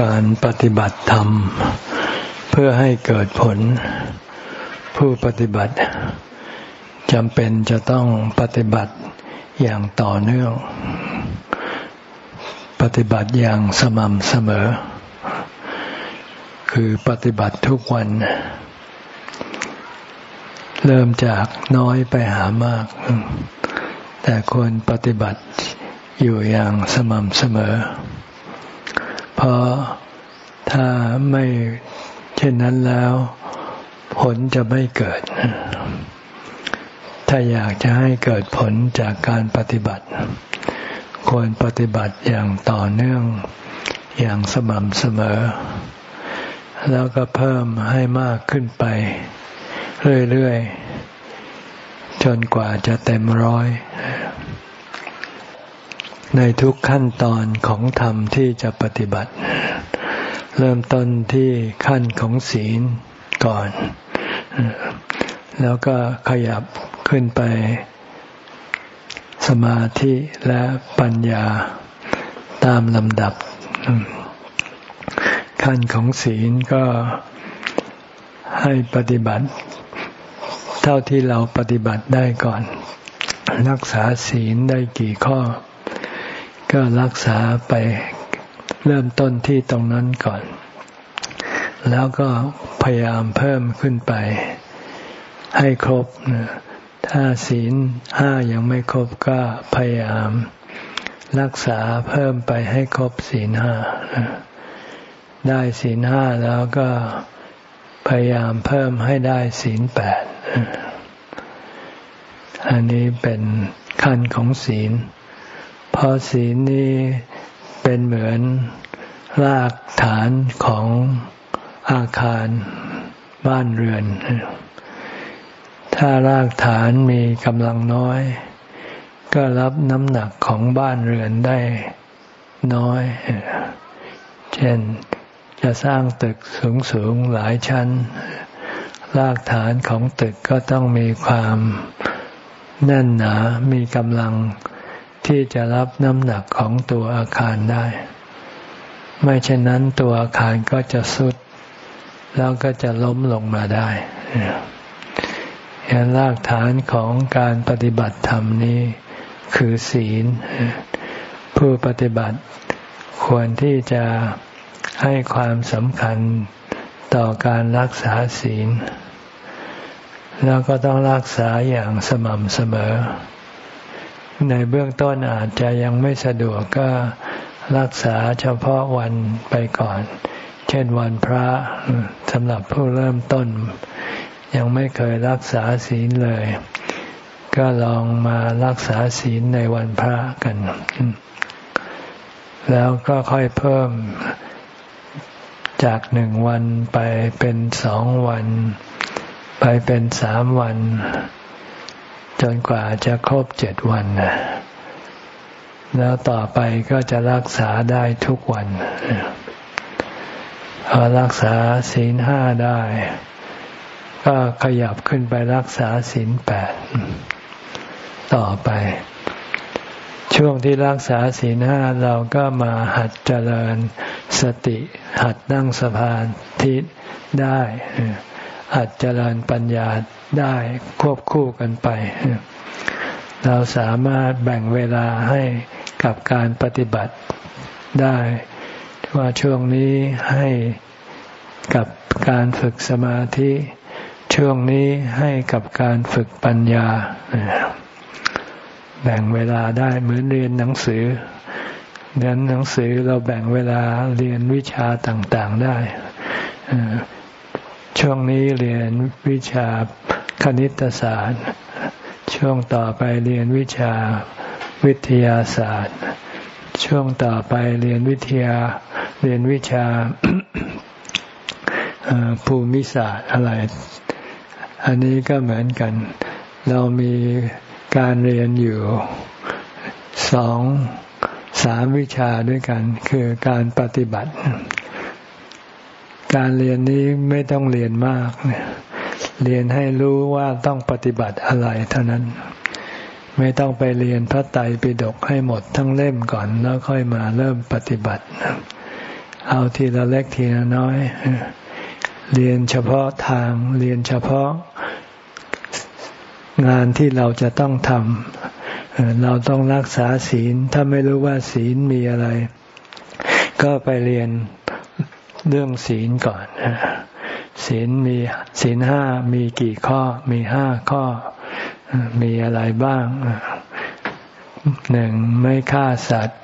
การปฏิบัติธรรม เพื่อให้เกิดผล ผู้ปฏิบัติจำเป็นจะต้องปฏิบัติอย่างต่อเนื่อง ปฏิบัติอย่างสม่ำเสมอ คือปฏิบัติทุกวัน เริ่มจากน้อยไปหามาก แต่ควรปฏิบัติอยู่อย่างสม่ำเสมอ เพราะถ้าไม่เช่นนั้นแล้ว ผลจะไม่เกิด ถ้าอยากจะให้เกิดผลจากการปฏิบัติ ควรปฏิบัติอย่างต่อเนื่องอย่างสม่ำเสมอ แล้วก็เพิ่มให้มากขึ้นไป เรื่อย ๆ จนกว่าจะเต็มร้อย ในทุกขั้นตอนของธรรมที่จะปฏิบัติ เริ่มต้นที่ขั้นของศีลก่อน แล้วก็ขยับขึ้นไป สมาธิและปัญญาตามลำดับ ขั้นของศีลก็ให้ปฏิบัติ เท่าที่เราปฏิบัติได้ก่อน รักษาศีลได้กี่ข้อ ก็รักษาไปเริ่มต้นที่ตรงนั้นก่อน แล้วก็พยายามเพิ่มขึ้นไป ให้ครบ ถ้าศีลห้ายังไม่ครบก็พยายาม รักษาเพิ่มไปให้ครบศีลห้า ได้ศีลห้าแล้วก็พยายามเพิ่มให้ได้ศีลแปด อันนี้เป็นขั้นของศีล พราะศีลนี้เป็นเหมือนรากฐานของอาคารบ้านเรือน ถ้ารากฐานมีกำลังน้อย ก็รับน้ำหนักของบ้านเรือนได้น้อย เช่นจะสร้างตึกสูงสูงหลายชั้น รากฐานของตึกก็ต้องมีความแน่นหนา มีกำลัง ที่จะรับน้ำหนักของตัวอาคารได้ ไม่เช่นนั้นตัวอาคารก็จะสุด แล้วก็จะล้มลงมาได้ยันรากฐานของการปฏิบัติธรรมนี้ คือศีล ผู้ปฏิบัติควรที่จะให้ความสำคัญต่อการรักษาศีล แล้วก็ต้องรักษาอย่างสม่ำเสมอ ในเบื้องต้นอาจจะยังไม่สะดวกก็รักษาเฉพาะวันไปก่อน เช่นวันพระสำหรับผู้เริ่มต้น ยังไม่เคยรักษาศีลเลย ก็ลองมารักษาศีลในวันพระกัน แล้วก็ค่อยเพิ่มจากหนึ่งวันไปเป็นสองวัน ไปเป็นสามวัน จนกว่าจะครบเจ็ดวันแล้วต่อไปก็จะรักษาได้ทุกวันพอรักษาศีลห้าได้ ก็ขยับขึ้นไปรักษาศีลแปดต่อไป ช่วงที่รักษาศีลห้าเราก็มาหัดเจริญสติ หัดนั่งสมาธิได้ หัดเจริญปัญญา ได้ควบคู่กันไป เราสามารถแบ่งเวลาให้กับการปฏิบัติได้ ว่าช่วงนี้ให้กับการฝึกสมาธิ ช่วงนี้ให้กับการฝึกปัญญา แบ่งเวลาได้เหมือนเรียนหนังสือเรียนหนังสือเราแบ่งเวลาเรียนวิชาต่างๆได้ช่วงนี้เรียนวิชา คณิตศาสตร์ ช่วงต่อไปเรียนวิชาวิทยาศาสตร์ ช่วงต่อไปเรียนวิทยา เรียนวิชาภูมิศาสตร์อะไร อันนี้ก็เหมือนกัน เรามีการเรียนอยู่สองสามวิชาด้วยกัน คือการปฏิบัติ การเรียนนี้ไม่ต้องเรียนมากเนี่ย เรียนให้รู้ว่าต้องปฏิบัติอะไรเท่านั้น ไม่ต้องไปเรียนพระไตรปิฎกให้หมดทั้งเล่มก่อนแล้วค่อยมาเริ่มปฏิบัติ เอาทีละเล็กทีละน้อย เรียนเฉพาะทางเรียนเฉพาะงานที่เราจะต้องทำเราต้องรักษาศีล ถ้าไม่รู้ว่าศีลมีอะไร ก็ไปเรียนเรื่องศีลก่อน ศีลมีศีลห้ามีกี่ข้อ มีห้าข้อ มีอะไรบ้างหนึ่งไม่ฆ่าสัตว์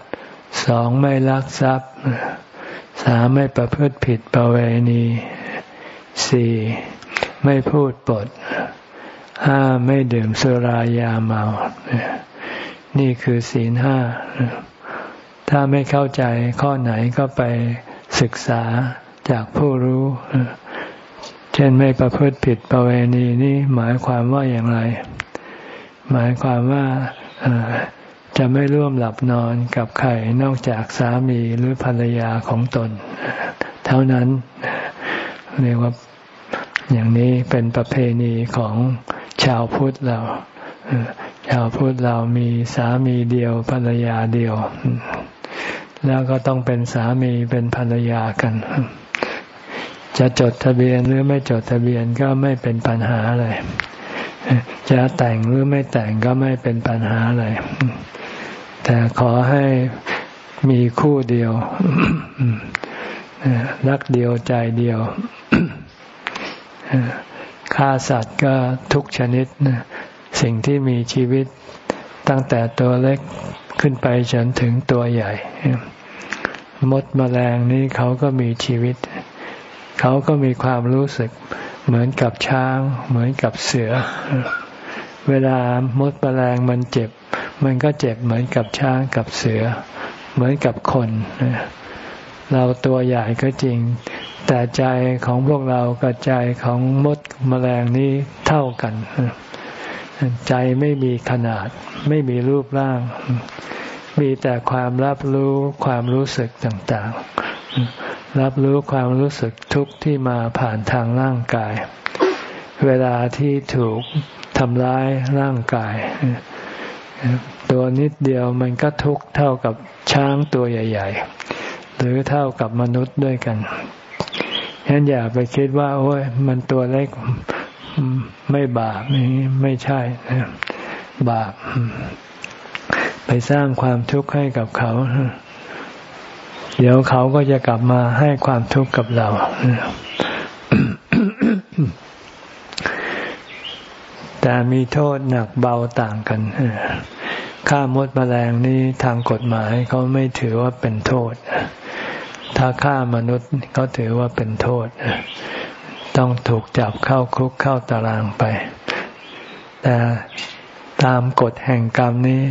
สองไม่ลักทรัพย์สามไม่ประพฤติผิดประเวณีสี่ไม่พูดปดห้าไม่ดื่มสุรายาเมา นี่คือศีลห้า ถ้าไม่เข้าใจข้อไหนก็ไปศึกษาจากผู้รู้ เช่นไม่ประพฤติผิดประเวณีนี่หมายความว่าอย่างไร หมายความว่าจะไม่ร่วมหลับนอนกับใครนอกจากสามีหรือภรรยาของตน เท่านั้นเรียกว่าอย่างนี้เป็นประเพณีของชาวพุทธเราชาวพุทธเรามีสามีเดียวภรรยาเดียว แล้วก็ต้องเป็นสามีเป็นภรรยากัน จะจดทะเบียนหรือไม่จดทะเบียนก็ไม่เป็นปัญหาอะไรจะแต่งหรือไม่แต่งก็ไม่เป็นปัญหาอะไรแต่ขอให้มีคู่เดียว รักเดียวใจเดียวฆ่าสัตว์ก็ทุกชนิด สิ่งที่มีชีวิตตั้งแต่ตัวเล็กขึ้นไปจนถึงตัวใหญ่ มดมแมลงนี้เขาก็มีชีวิตเขาก็มีความรู้สึกเหมือนกับช้าง เหมือนกับเสือ เวลามดแมลงมันเจ็บ มันก็เจ็บเหมือนกับช้างกับเสือ เหมือนกับคนเราตัวใหญ่ก็จริง แต่ใจของพวกเรากับใจของมดแมลงนี้เท่ากัน ใจไม่มีขนาด ไม่มีรูปร่าง มีแต่ความรับรู้ความรู้สึกต่างๆ รับรู้ความรู้สึกทุกข์ที่มาผ่านทางร่างกาย เวลาที่ถูกทำร้ายร่างกาย ตัวนิดเดียวมันก็ทุกข์เท่ากับช้างตัวใหญ่ ๆ หรือเท่ากับมนุษย์ด้วยกันฉะนั้นอย่าไปคิดว่า โอ้ยมันตัวเล็กไม่บาปนี่ไม่ใช่บาปไปสร้างความทุกข์ให้กับเขา เดี๋ยวเขาก็จะกลับมาให้ความทุกข์กับเราแต่มีโทษหนักเบาต่างกันฆ่ามดแมลงนี่ทางกฎหมายเขาไม่ถือว่าเป็นโทษ ถ้าฆ่ามนุษย์เขาถือว่าเป็นโทษ ต้องถูกจับเข้าคุกเข้าตารางไป แต่ตามกฎแห่งกรรมนี้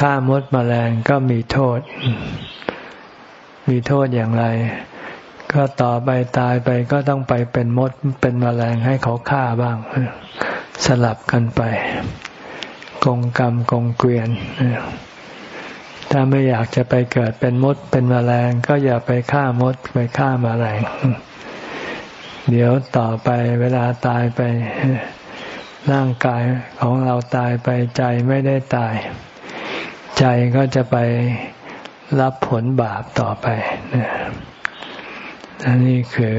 ฆ่ามดแมลงก็มีโทษ มีโทษอย่างไร ก็ต่อไปตายไปก็ต้องไปเป็นมดเป็นแมลงให้เขาฆ่าบ้าง สลับกันไป กงกรรมกงเกวียนถ้าไม่อยากจะไปเกิดเป็นมดเป็นมแมลง ก็อย่าไปฆ่ามดไปฆ่ามาแมลง เดี๋ยวต่อไปเวลาตายไปร่างกายของเราตายไปใจไม่ได้ตาย ใจก็จะไป รับผลบาปต่อไปนนี่คือ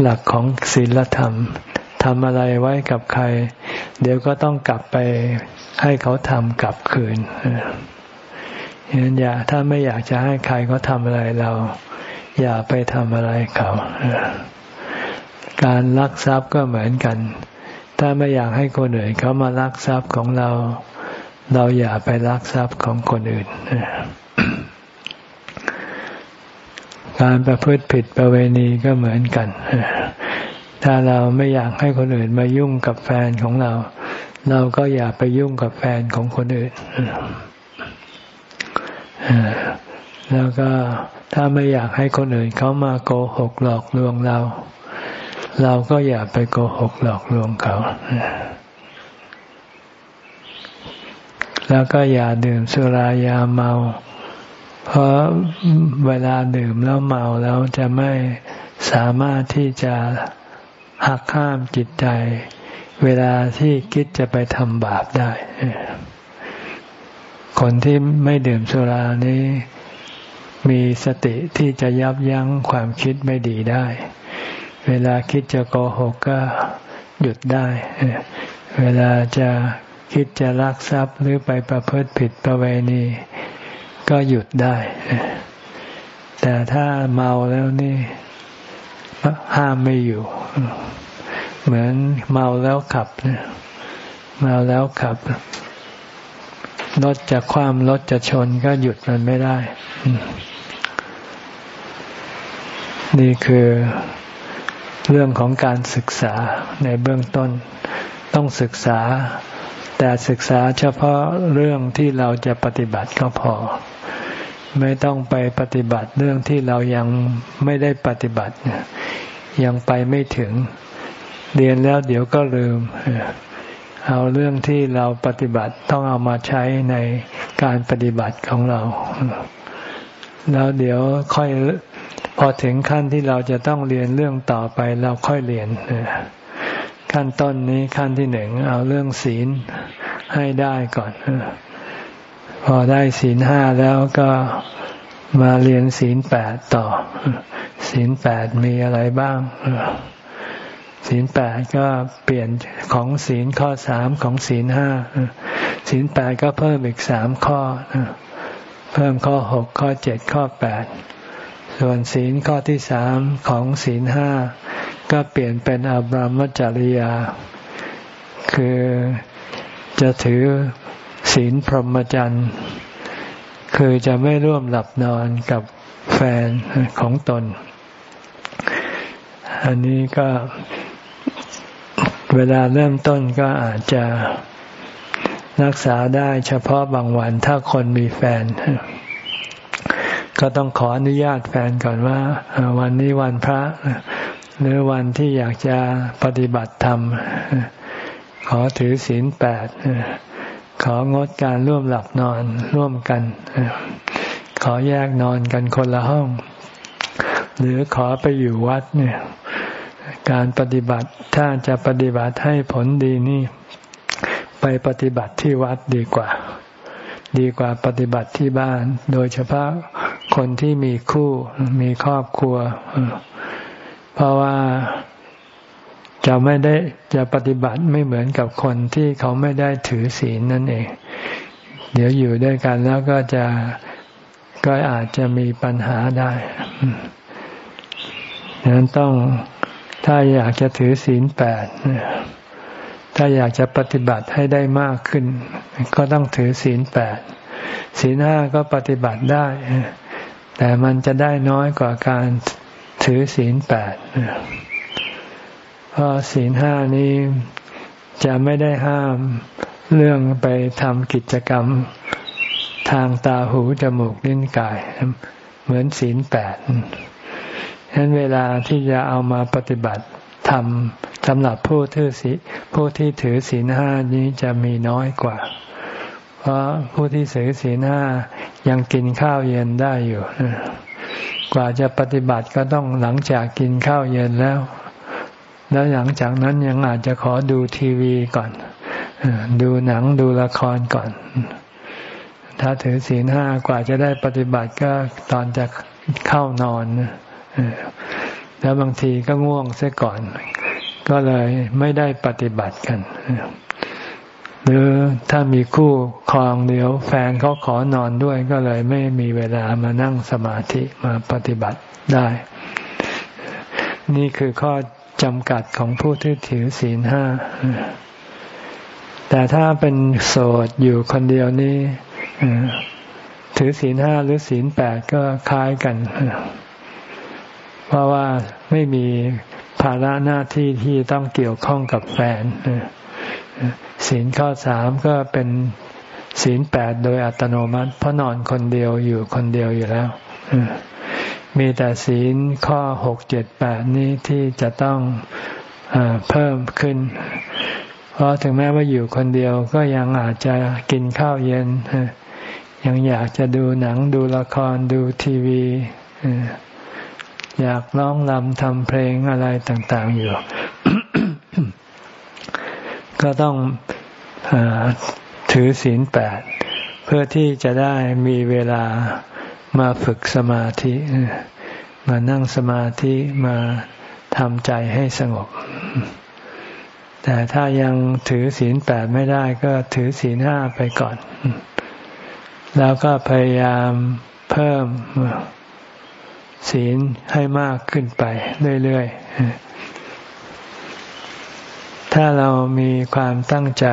หลักของศีลธรรมทำอะไรไว้กับใคร เดี๋ยวก็ต้องกลับไปให้เขาทำกลับคืนฉะนั้นอย่าถ้าไม่อยากจะให้ใครเขาทำอะไรเรา อย่าไปทำอะไรเขาการลักทรัพย์ก็เหมือนกัน ถ้าไม่อยากให้คนอื่นเขามาลักทรัพย์ของเรา เราอย่าไปลักทรัพย์ของคนอื่น การประพฤติผิดประเวณีก็เหมือนกัน ถ้าเราไม่อยากให้คนอื่นมายุ่งกับแฟนของเรา เราก็อย่าไปยุ่งกับแฟนของคนอื่น แล้วก็ถ้าไม่อยากให้คนอื่นเขามาโกหกหลอกลวงเรา เราก็อย่าไปโกหกหลอกลวงเขา แล้วก็อย่าดื่มสุรายาเมา เพราะเวลาดื่มแล้วเมาแล้วจะไม่สามารถที่จะหักห้ามจิตใจ เวลาที่คิดจะไปทำบาปได้ คนที่ไม่ดื่มสุรานี้ มีสติที่จะยับยั้งความคิดไม่ดีได้ เวลาคิดจะโกหกก็หยุดได้ เวลาจะคิดจะลักทรัพย์หรือไปประพฤติผิดประเวณี ก็หยุดได้ แต่ถ้าเมาแล้วนี่ห้ามไม่อยู่ เหมือนเมาแล้วขับเมาแล้วขับรถจะคว่ำรถจะชนก็หยุดมันไม่ได้ นี่คือเรื่องของการศึกษาในเบื้องต้นต้องศึกษา แต่ศึกษาเฉพาะเรื่องที่เราจะปฏิบัติก็พอ ไม่ต้องไปปฏิบัติเรื่องที่เรายังไม่ได้ปฏิบัติ ยังไปไม่ถึง เรียนแล้วเดี๋ยวก็ลืม เอาเรื่องที่เราปฏิบัติต้องเอามาใช้ในการปฏิบัติของเรา แล้วเดี๋ยวค่อยพอถึงขั้นที่เราจะต้องเรียนเรื่องต่อไปเราค่อยเรียน ขั้นต้นนี้ขั้นที่หนึ่งเอาเรื่องศีลให้ได้ก่อน พอได้ศีลห้าแล้วก็มาเรียนศีลแปดต่อ ศีลแปดมีอะไรบ้างศีลแปดก็เปลี่ยนของศีลข้อสามของศีลห้าศีลแปดก็เพิ่มอีกสามข้อ เพิ่มข้อหกข้อเจ็ดข้อแปดส่วนศีลข้อที่สามของศีลห้า ก็เปลี่ยนเป็นอบรมจริยา คือจะถือศีลพรหมจรรย์ คือจะไม่ร่วมหลับนอนกับแฟนของตน อันนี้ก็เวลาเริ่มต้นก็อาจจะรักษาได้เฉพาะบางวันถ้าคนมีแฟน ก็ต้องขออนุญาตแฟนก่อนว่า วันนี้วันพระ หรือวันที่อยากจะปฏิบัติธรรม ขอถือศีลแปดของดการร่วมหลับนอนร่วมกัน ขอแยกนอนกันคนละห้อง หรือขอไปอยู่วัดเนี่ย การปฏิบัติถ้าจะปฏิบัติให้ผลดีนี่ ไปปฏิบัติที่วัดดีกว่า ดีกว่าปฏิบัติที่บ้าน โดยเฉพาะคนที่มีคู่มีครอบครัว เพราะว่าจะไม่ได้จะปฏิบัติไม่เหมือนกับคนที่เขาไม่ได้ถือศีลนั่นเอง เดี๋ยวอยู่ด้วยกันแล้วก็จะก็อาจจะมีปัญหาได้ดังนั้นต้องถ้าอยากจะถือศีลแปดถ้าอยากจะปฏิบัติให้ได้มากขึ้น ก็ต้องถือศีลแปดศีลห้าก็ปฏิบัติได้ แต่มันจะได้น้อยกว่าการ ถือศีลแปดเพราะศีลห้านี้จะไม่ได้ห้ามเรื่องไปทำกิจกรรมทางตาหูจมูกลิ้นกาย เหมือนศีลแปดฉะนั้นเวลาที่จะเอามาปฏิบัติทำสำหรับผู้ถือศีผู้ที่ถือศีลห้านี้จะมีน้อยกว่า เพราะผู้ที่ถือศีลห้ายังกินข้าวเย็นได้อยู่ กว่าจะปฏิบัติก็ต้องหลังจากกินข้าวเย็นแล้ว แล้วหลังจากนั้นยังอาจจะขอดูทีวีก่อน ดูหนังดูละครก่อน ถ้าถือศีลห้ากว่าจะได้ปฏิบัติก็ตอนจะเข้านอน แล้วบางทีก็ง่วงเสียก่อน ก็เลยไม่ได้ปฏิบัติกัน หรือถ้ามีคู่ครองเดียวแฟนเขาขอนอนด้วยก็เลยไม่มีเวลามานั่งสมาธิมาปฏิบัติได้ นี่คือข้อจำกัดของผู้ที่ถือศีลห้า แต่ถ้าเป็นโสดอยู่คนเดียวนี่ถือศีลห้าหรือศีลแปดก็คล้ายกัน เพราะว่าไม่มีภาระหน้าที่ที่ต้องเกี่ยวข้องกับแฟน ศีลข้อสามก็เป็นศีลแปดโดยอัตโนมัติ เพราะนอนคนเดียวอยู่คนเดียวอยู่แล้วมีแต่ศีลข้อหกเจ็ดแปดนี้ที่จะต้องอเพิ่มขึ้น เพราะถึงแม้ว่าอยู่คนเดียวก็ยังอาจจะกินข้าวเย็น ยังอยากจะดูหนังดูละครดูทีวีอยากร้องรำทำเพลงอะไรต่าง ๆ อยู่ ก็ต้องอถือศีลแปดเพื่อที่จะได้มีเวลามาฝึกสมาธิ มานั่งสมาธิมาทำใจให้สงบ แต่ถ้ายังถือศีลแปดไม่ได้ก็ถือศีลห้าไปก่อน แล้วก็พยายามเพิ่มศีลให้มากขึ้นไปเรื่อยๆ ถ้าเรามีความตั้งใจ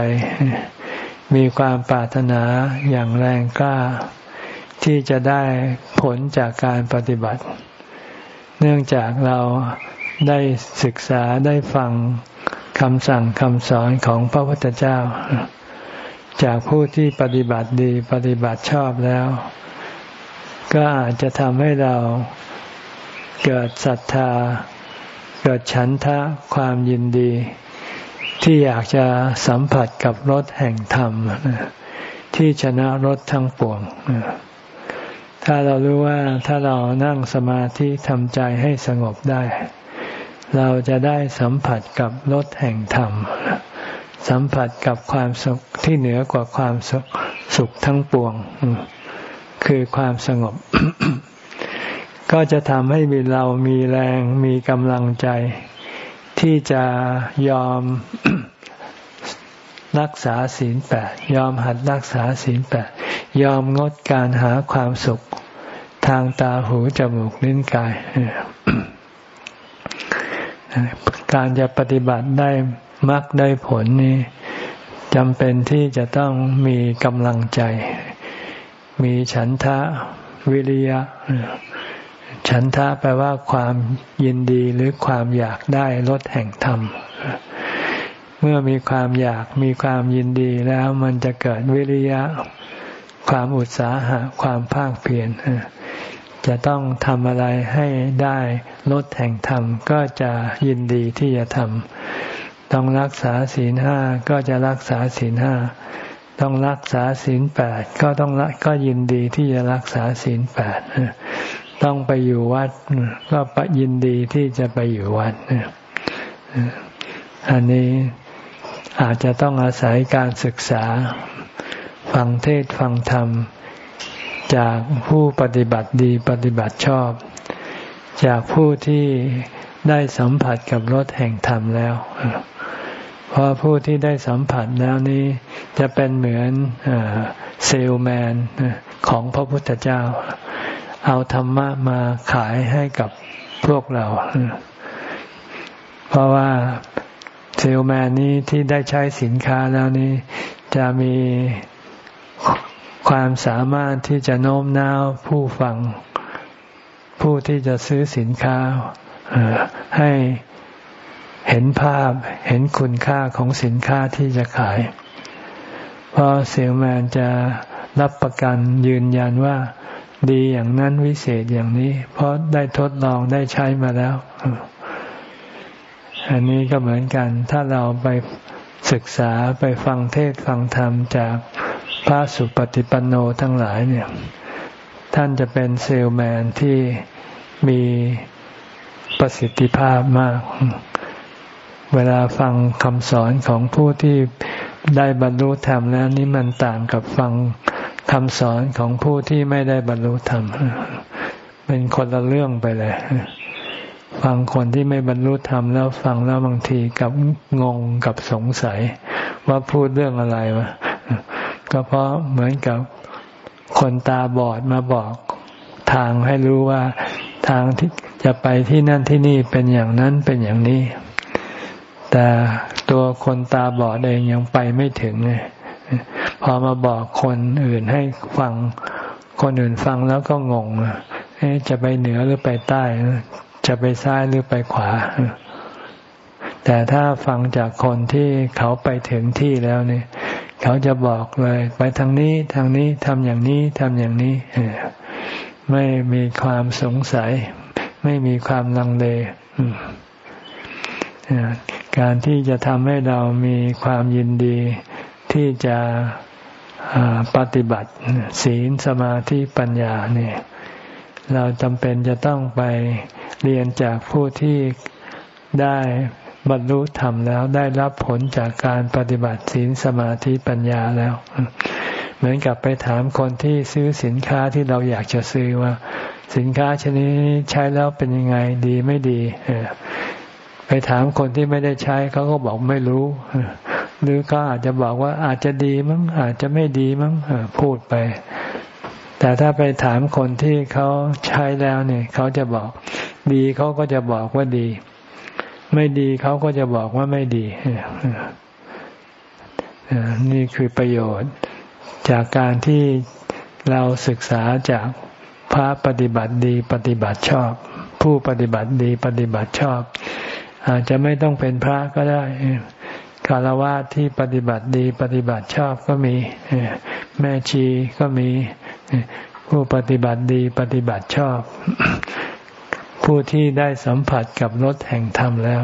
มีความปรารถนาอย่างแรงกล้า ที่จะได้ผลจากการปฏิบัติ เนื่องจากเราได้ศึกษาได้ฟังคำสั่งคำสอนของพระพุทธเจ้า จากผู้ที่ปฏิบัติดีปฏิบัติชอบแล้ว ก็อาจจะทำให้เราเกิดศรัทธา เกิดฉันทะความยินดี ที่อยากจะสัมผัสกับรสแห่งธรรม ที่ชนะรสทั้งปวง ถ้าเรารู้ว่าถ้าเรานั่งสมาธิทำใจให้สงบได้ เราจะได้สัมผัสกับรสแห่งธรรม สัมผัสกับความสุขที่เหนือกว่าความสุขทั้งปวง คือความสงบ ก็จะทำให้มีเรามีแรงมีกำลังใจ ที่จะยอมรักษาศีลแปดยอมหัดรักษาศีลแปดยอมงดการหาความสุขทางตาหูจมูกลิ้นกาย การจะปฏิบัติได้มักได้ผลนี้จำเป็นที่จะต้องมีกำลังใจ มีฉันทะวิริยะ ฉันทะแปลว่าความยินดีหรือความอยากได้ลดแห่งธรรม เมื่อมีความอยากมีความยินดีแล้วมันจะเกิดวิริยะ ความอุตสาหะ ความภาคเพียรจะต้องทำอะไรให้ได้ลดแห่งธรรม ก็จะยินดีที่จะทำต้องรักษาศีลห้าก็จะรักษาศีลห้าต้องรักษาศีลแปดก็ต้องก็ยินดีที่จะรักษาศีลแปด ต้องไปอยู่วัด ก็ปยินดีที่จะไปอยู่วัดอันนี้อาจจะต้องอาศัยการศึกษา ฟังเทศฟังธรรม จากผู้ปฏิบัติดีปฏิบัติชอบ จากผู้ที่ได้สัมผัสกับรถแห่งธรรมแล้ว เพราะผู้ที่ได้สัมผัสแล้วนี้จะเป็นเหมือนเซลแมนของพระพุทธเจ้า เอาธรรมะมาขายให้กับพวกเรา เพราะว่าเซลแมนนี้ที่ได้ใช้สินค้าแล้วนี้ จะมีความสามารถที่จะโน้มน้าวผู้ฟัง ผู้ที่จะซื้อสินค้าให้เห็นภาพเห็นคุณค่าของสินค้าที่จะขาย เพราะเซลแมนจะรับประกันยืนยันว่า ดีอย่างนั้นวิเศษอย่างนี้ เพราะได้ทดลองได้ใช้มาแล้ว อันนี้ก็เหมือนกัน ถ้าเราไปศึกษาไปฟังเทศฟังธรรมจากพระสุปฏิปันโนทั้งหลายเนี่ย ท่านจะเป็นเซลแมนที่มีประสิทธิภาพมาก เวลาฟังคำสอนของผู้ที่ได้บรรลุธรรมแล้วนี่มันต่างกับฟัง คำสอนของผู้ที่ไม่ได้บรรลุธรรม เป็นคนละเรื่องไปเลย ฟังคนที่ไม่บรรลุธรรมแล้วฟังแล้วบางทีกับงงกับสงสัย ว่าพูดเรื่องอะไรวะก็เพราะเหมือนกับคนตาบอดมาบอกทางให้รู้ว่าทางที่จะไปที่นั่นที่นี่เป็นอย่างนั้นเป็นอย่างนี้ แต่ตัวคนตาบอดเองยังไปไม่ถึงเลย พอมาบอกคนอื่นให้ฟัง คนอื่นฟังแล้วก็งงจะไปเหนือหรือไปใต้ จะไปซ้ายหรือไปขวา แต่ถ้าฟังจากคนที่เขาไปถึงที่แล้วเนี่ยเขาจะบอกเลย ไปทางนี้ทางนี้ทำอย่างนี้ทำอย่างนี้ ไม่มีความสงสัย ไม่มีความลังเลการที่จะทำให้เรามีความยินดี ที่จะปฏิบัติศีลสมาธิปัญญาเนี่ยเราจำเป็นจะต้องไปเรียนจากผู้ที่ได้บรรลุธรรมแล้วได้รับผลจากการปฏิบัติศีลสมาธิปัญญาแล้ว เหมือนกับไปถามคนที่ซื้อสินค้าที่เราอยากจะซื้อว่า สินค้าชนิดนี้ใช้แล้วเป็นยังไงดีไม่ดีไปถามคนที่ไม่ได้ใช้เขาก็บอกไม่รู้ หรือก็อาจจะบอกว่าอาจจะดีมั้งอาจจะไม่ดีมั้งพูดไป แต่ถ้าไปถามคนที่เขาใช้แล้วเนี่ยเขาจะบอก ดีเขาก็จะบอกว่าดี ไม่ดีเขาก็จะบอกว่าไม่ดีนี่คือประโยชน์จากการที่เราศึกษาจากพระปฏิบัติดีปฏิบัติชอบ ผู้ปฏิบัติดีปฏิบัติชอบ อาจจะไม่ต้องเป็นพระก็ได้ คารวะที่ปฏิบัติดีปฏิบัติชอบก็มีแม่ชีก็มีผู้ปฏิบัติดีปฏิบัติชอบ ผู้ที่ได้สัมผัสกับรสแห่งธรรมแล้ว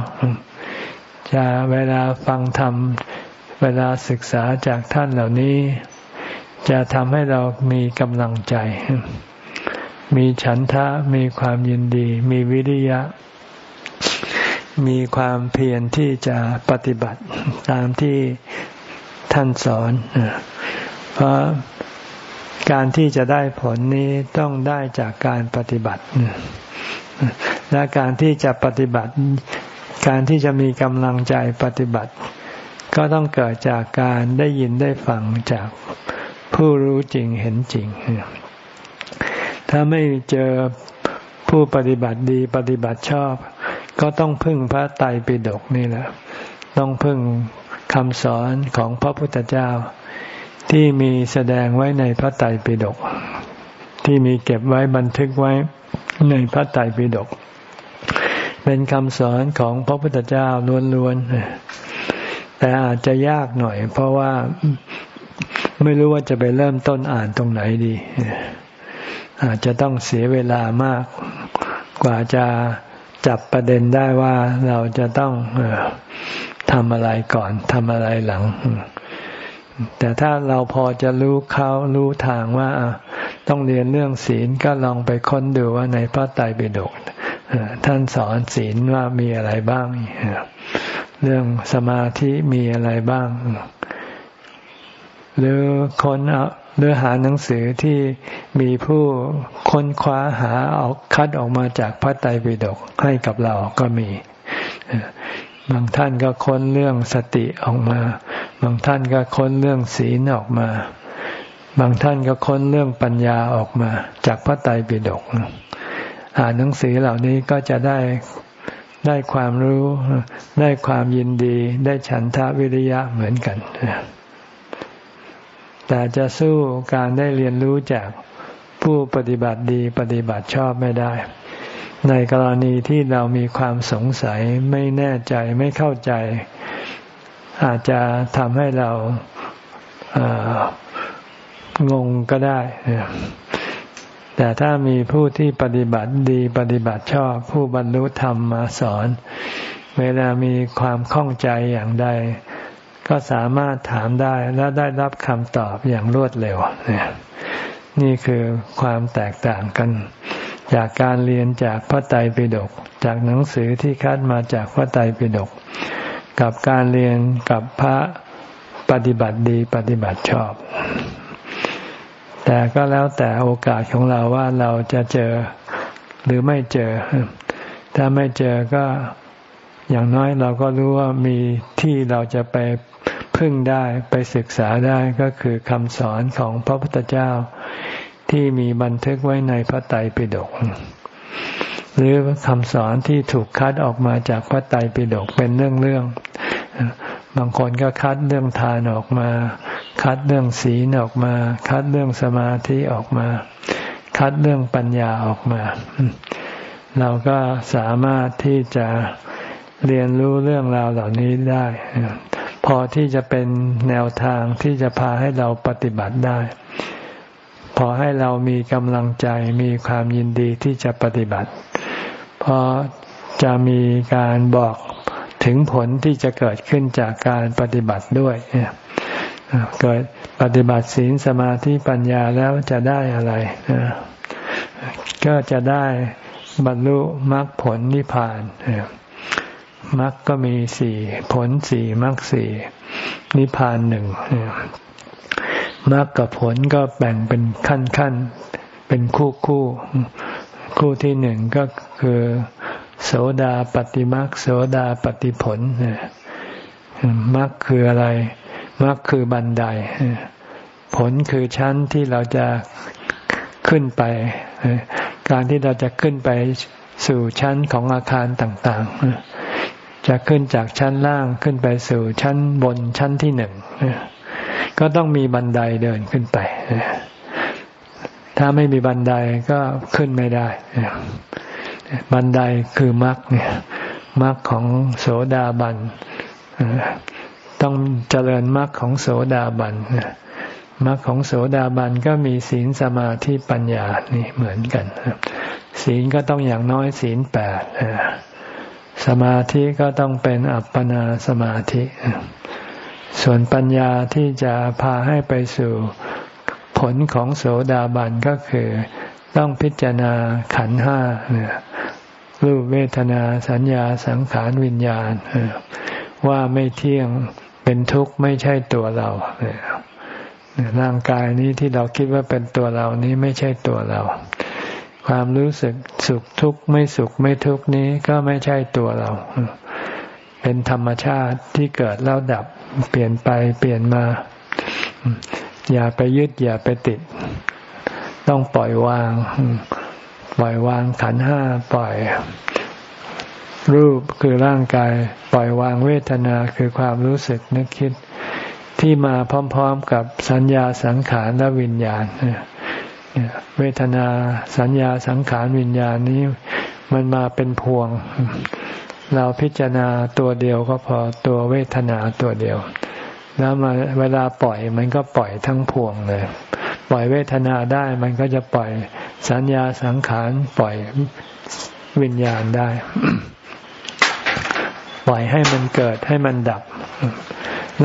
จะเวลาฟังธรรม เวลาศึกษาจากท่านเหล่านี้ จะทำให้เรามีกำลังใจ มีฉันทะมีความยินดี มีวิริยะ มีความเพียรที่จะปฏิบัติตามที่ท่านสอน เพราะการที่จะได้ผลนี้ต้องได้จากการปฏิบัติ และการที่จะปฏิบัติ การที่จะมีกำลังใจปฏิบัติ ก็ต้องเกิดจากการได้ยินได้ฟังจากผู้รู้จริงเห็นจริง ถ้าไม่เจอผู้ปฏิบัติดีปฏิบัติชอบ ก็ต้องพึ่งพระไตรปิฎกนี่แหละ ต้องพึ่งคำสอนของพระพุทธเจ้า ที่มีแสดงไว้ในพระไตรปิฎกที่มีเก็บไว้บันทึกไว้ในพระไตรปิฎกเป็นคำสอนของพระพุทธเจ้าล้วนๆแต่อาจจะยากหน่อย เพราะว่าไม่รู้ว่าจะไปเริ่มต้นอ่านตรงไหนดี อาจจะต้องเสียเวลามากกว่าจะ จับประเด็นได้ว่าเราจะต้องทำอะไรก่อนทำอะไรหลัง แต่ถ้าเราพอจะรู้เขารู้ทางว่าต้องเรียนเรื่องศีลก็ลองไปค้นดูว่าในพระไตรปิฎกท่านสอนศีลว่ามีอะไรบ้าง เรื่องสมาธิมีอะไรบ้าง หรือค้นเอา หรือหาหนังสือที่มีผู้ค้นคว้าหาออกคัดออกมาจากพระไตรปิฎกให้กับเราก็มี บางท่านก็ค้นเรื่องสติออกมา บางท่านก็ค้นเรื่องศีลออกมา บางท่านก็ค้นเรื่องปัญญาออกมา จากพระไตรปิฎกอ่านหนังสือเหล่านี้ก็จะได้ได้ความรู้ ได้ความยินดี ได้ฉันทะวิริยะเหมือนกัน แต่จะสู้การได้เรียนรู้จากผู้ปฏิบัติดีปฏิบัติชอบไม่ได้ ในกรณีที่เรามีความสงสัยไม่แน่ใจไม่เข้าใจ อาจจะทำให้เรางงก็ได้ แต่ถ้ามีผู้ที่ปฏิบัติดีปฏิบัติชอบ ผู้บรรลุธรรมมาสอน เวลามีความข้องใจอย่างใด ก็สามารถถามได้และได้รับคำตอบอย่างรวดเร็วนี่คือความแตกต่างกัน จากการเรียนจากพระไตรปิฎกจากหนังสือที่คัดมาจากพระไตรปิฎกกับการเรียนกับพระปฏิบัติดีปฏิบัติชอบ แต่ก็แล้วแต่โอกาสของเราว่าเราจะเจอหรือไม่เจอ ถ้าไม่เจอก็อย่างน้อยเราก็รู้ว่ามีที่เราจะไป พึ่งได้ไปศึกษาได้ก็คือคำสอนของพระพุทธเจ้า ที่มีบันทึกไว้ในพระไตรปิฎกหรือคำสอนที่ถูกคัดออกมาจากพระไตรปิฎกเป็นเรื่องๆบางคนก็คัดเรื่องทานออกมา คัดเรื่องศีลออกมา คัดเรื่องสมาธิออกมา คัดเรื่องปัญญาออกมา เราก็สามารถที่จะเรียนรู้เรื่องราวเหล่านี้ได้ พอที่จะเป็นแนวทางที่จะพาให้เราปฏิบัติได้ พอให้เรามีกำลังใจมีความยินดีที่จะปฏิบัติ เพราะจะมีการบอกถึงผลที่จะเกิดขึ้นจากการปฏิบัติด้วยเกิดปฏิบัติศีลสมาธิปัญญาแล้วจะได้อะไร ก็จะได้บรรลุมรรคผลนิพพาน มรรคก็มีสี่ผลสี่มรรคสี่นิพพานหนึ่งมรรคกับผลก็แบ่งเป็นขั้นขั้นเป็นคู่คู่คู่ที่หนึ่งก็คือ โสดาปฏิมรรคโสดาปฏิผลมรรคคืออะไรมรรคคือบันไดผลคือชั้นที่เราจะขึ้นไป การที่เราจะขึ้นไปสู่ชั้นของอาคารต่าง ๆ จะขึ้นจากชั้นล่างขึ้นไปสู่ชั้นบนชั้นที่หนึ่งก็ต้องมีบันไดเดินขึ้นไป ถ้าไม่มีบันไดก็ขึ้นไม่ได้ บันไดคือมรรคเนี่ยมรรคของโสดาบันต้องเจริญมรรคของโสดาบันมรรคของโสดาบันก็มีศีลสมาธิปัญญานี่เหมือนกันศีลก็ต้องอย่างน้อยศีลแปด สมาธิก็ต้องเป็นอัปปนาสมาธิ ส่วนปัญญาที่จะพาให้ไปสู่ผลของโสดาบันก็คือต้องพิจารณาขันห้ารูปเวทนาสัญญาสังขารวิญญาณ ว่าไม่เที่ยงเป็นทุกข์ไม่ใช่ตัวเราร่างกายนี้ที่เราคิดว่าเป็นตัวเรานี้ไม่ใช่ตัวเรา ความรู้สึกสุขทุกข์ไม่สุขไม่ทุกข์นี้ก็ไม่ใช่ตัวเรา เป็นธรรมชาติที่เกิดแล้วดับเปลี่ยนไปเปลี่ยนมา อย่าไปยึดอย่าไปติด ต้องปล่อยวาง ปล่อยวางขันห้าปล่อย รูปคือร่างกาย ปล่อยวางเวทนาคือความรู้สึกนึกคิดที่มาพร้อม ๆ กับสัญญาสังขารและวิญญาณเเวทนาสัญญาสังขารวิญญาณนี้มันมาเป็นพวง เราพิจารณาตัวเดียวก็พอตัวเวทนาตัวเดียว แล้วมาเวลาปล่อยมันก็ปล่อยทั้งพวงเลย ปล่อยเวทนาได้มันก็จะปล่อยสัญญาสังขารปล่อยวิญญาณได้ ปล่อยให้มันเกิดให้มันดับ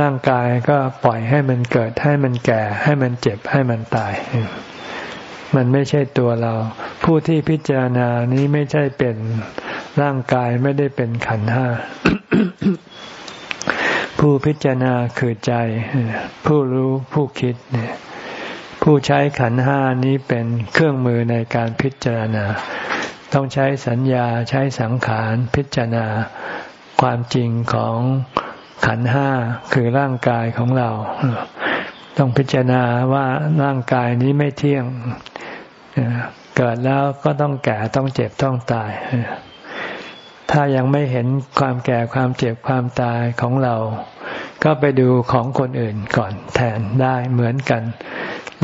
ร่างกายก็ปล่อยให้มันเกิดให้มันแก่ ให้มันเจ็บให้มันตาย มันไม่ใช่ตัวเรา ผู้ที่พิจารณานี้ไม่ใช่เป็นร่างกายไม่ได้เป็นขันห้า ผู้พิจารณาคือใจ ผู้รู้ผู้คิดเนี่ยผู้ใช้ขันห้านี้เป็นเครื่องมือในการพิจารณา ต้องใช้สัญญาใช้สังขารพิจารณาความจริงของขันห้าคือร่างกายของเรา ต้องพิจารณาว่าร่างกายนี้ไม่เที่ยง เกิดแล้วก็ต้องแก่ต้องเจ็บต้องตาย ถ้ายังไม่เห็นความแก่ความเจ็บความตายของเรา ก็ไปดูของคนอื่นก่อนแทนได้เหมือนกัน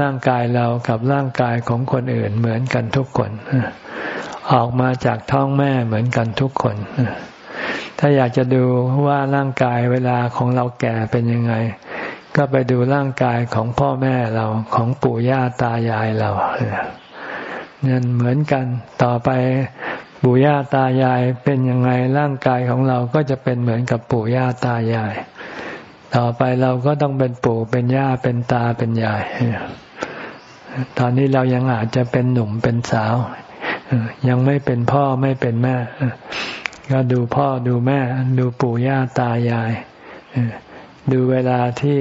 ร่างกายเรากับร่างกายของคนอื่นเหมือนกันทุกคน ออกมาจากท้องแม่เหมือนกันทุกคน ถ้าอยากจะดูว่าร่างกายเวลาของเราแก่เป็นยังไงก็ไปดูร่างกายของพ่อแม่เราของปู่ย่าตายายเรา เนี่ยเหมือนกัน ต่อไปปู่ย่าตายายเป็นยังไงร่างกายของเราก็จะเป็นเหมือนกับปู่ย่าตายาย ต่อไปเราก็ต้องเป็นปู่เป็นย่าเป็นตาเป็นยาย ตอนนี้เรายังอาจจะเป็นหนุ่มเป็นสาว ยังไม่เป็นพ่อไม่เป็นแม่ ก็ดูพ่อดูแม่ ดูปู่ย่าตายาย ดูเวลาที่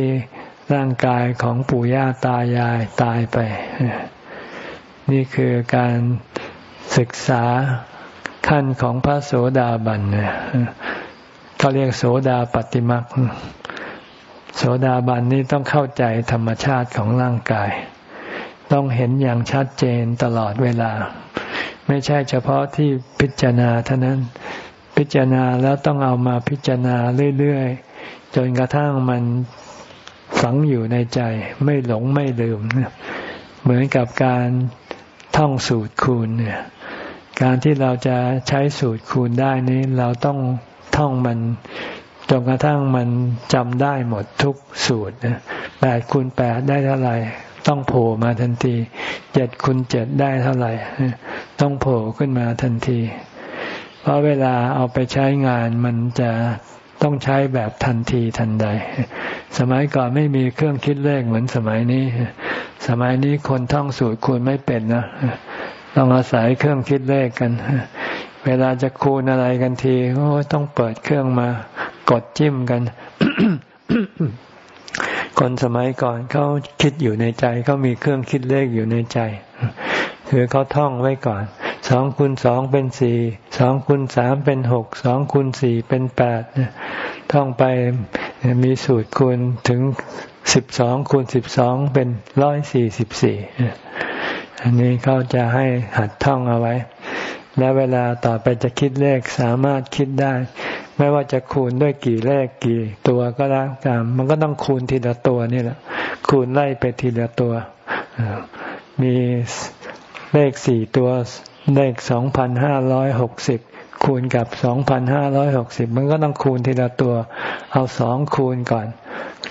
ร่างกายของปู่ย่าตายายตายไป นี่คือการศึกษาขั้นของพระโสดาบันเขาเรียกโสดาปฏิมักโสดาบันนี้ต้องเข้าใจธรรมชาติของร่างกาย ต้องเห็นอย่างชัดเจนตลอดเวลา ไม่ใช่เฉพาะที่พิจารณาเท่านั้นพิจารณาแล้วต้องเอามาพิจารณาเรื่อยๆ จนกระทั่งมันฝังอยู่ในใจ ไม่หลงไม่ลืม เหมือนกับการ ท่องสูตรคูณเนี่ยการที่เราจะใช้สูตรคูณได้นี้เราต้องท่องมันจนกระทั่งมันจำได้หมดทุกสูตรแปดคูณแปดได้เท่าไหร่ ต้องโผล่มาทันทีเจ็ดคูณเจ็ดได้เท่าไหร่ ต้องโผล่ขึ้นมาทันที เพราะเวลาเอาไปใช้งานมันจะ ต้องใช้แบบทันทีทันใด สมัยก่อนไม่มีเครื่องคิดเลขเหมือนสมัยนี้ สมัยนี้คนท่องสูตรคูณไม่เป็นนะ ต้องอาศัยเครื่องคิดเลขกัน เวลาจะคูณอะไรกันทีโอ้ต้องเปิดเครื่องมากดจิ้มกัน คนสมัยก่อนเขาคิดอยู่ในใจเขามีเครื่องคิดเลขอยู่ในใจ คือเขาท่องไว้ก่อน สองคูณสองเป็นสี่สองคูณสามเป็นหกสองคูณสี่เป็นแปดท่องไปมีสูตรคูณถึงสิบสองคูณสิบสองเป็นร้อยสี่สิบสี่อันนี้เขาจะให้หัดท่องเอาไว้ แล้วเวลาต่อไปจะคิดเลขสามารถคิดได้ ไม่ว่าจะคูณด้วยกี่เลขกี่ตัวก็แล้วตามมันก็ต้องคูณทีละตัวนี่แหละ คูณไล่ไปทีละตัว มีเลขสี่ตัว เลขสองพันห้าร้อยหกสิบคูณกับสองพันห้าร้อยหกสิบมันก็ต้องคูณทีละตัว เอาสองคูณก่อน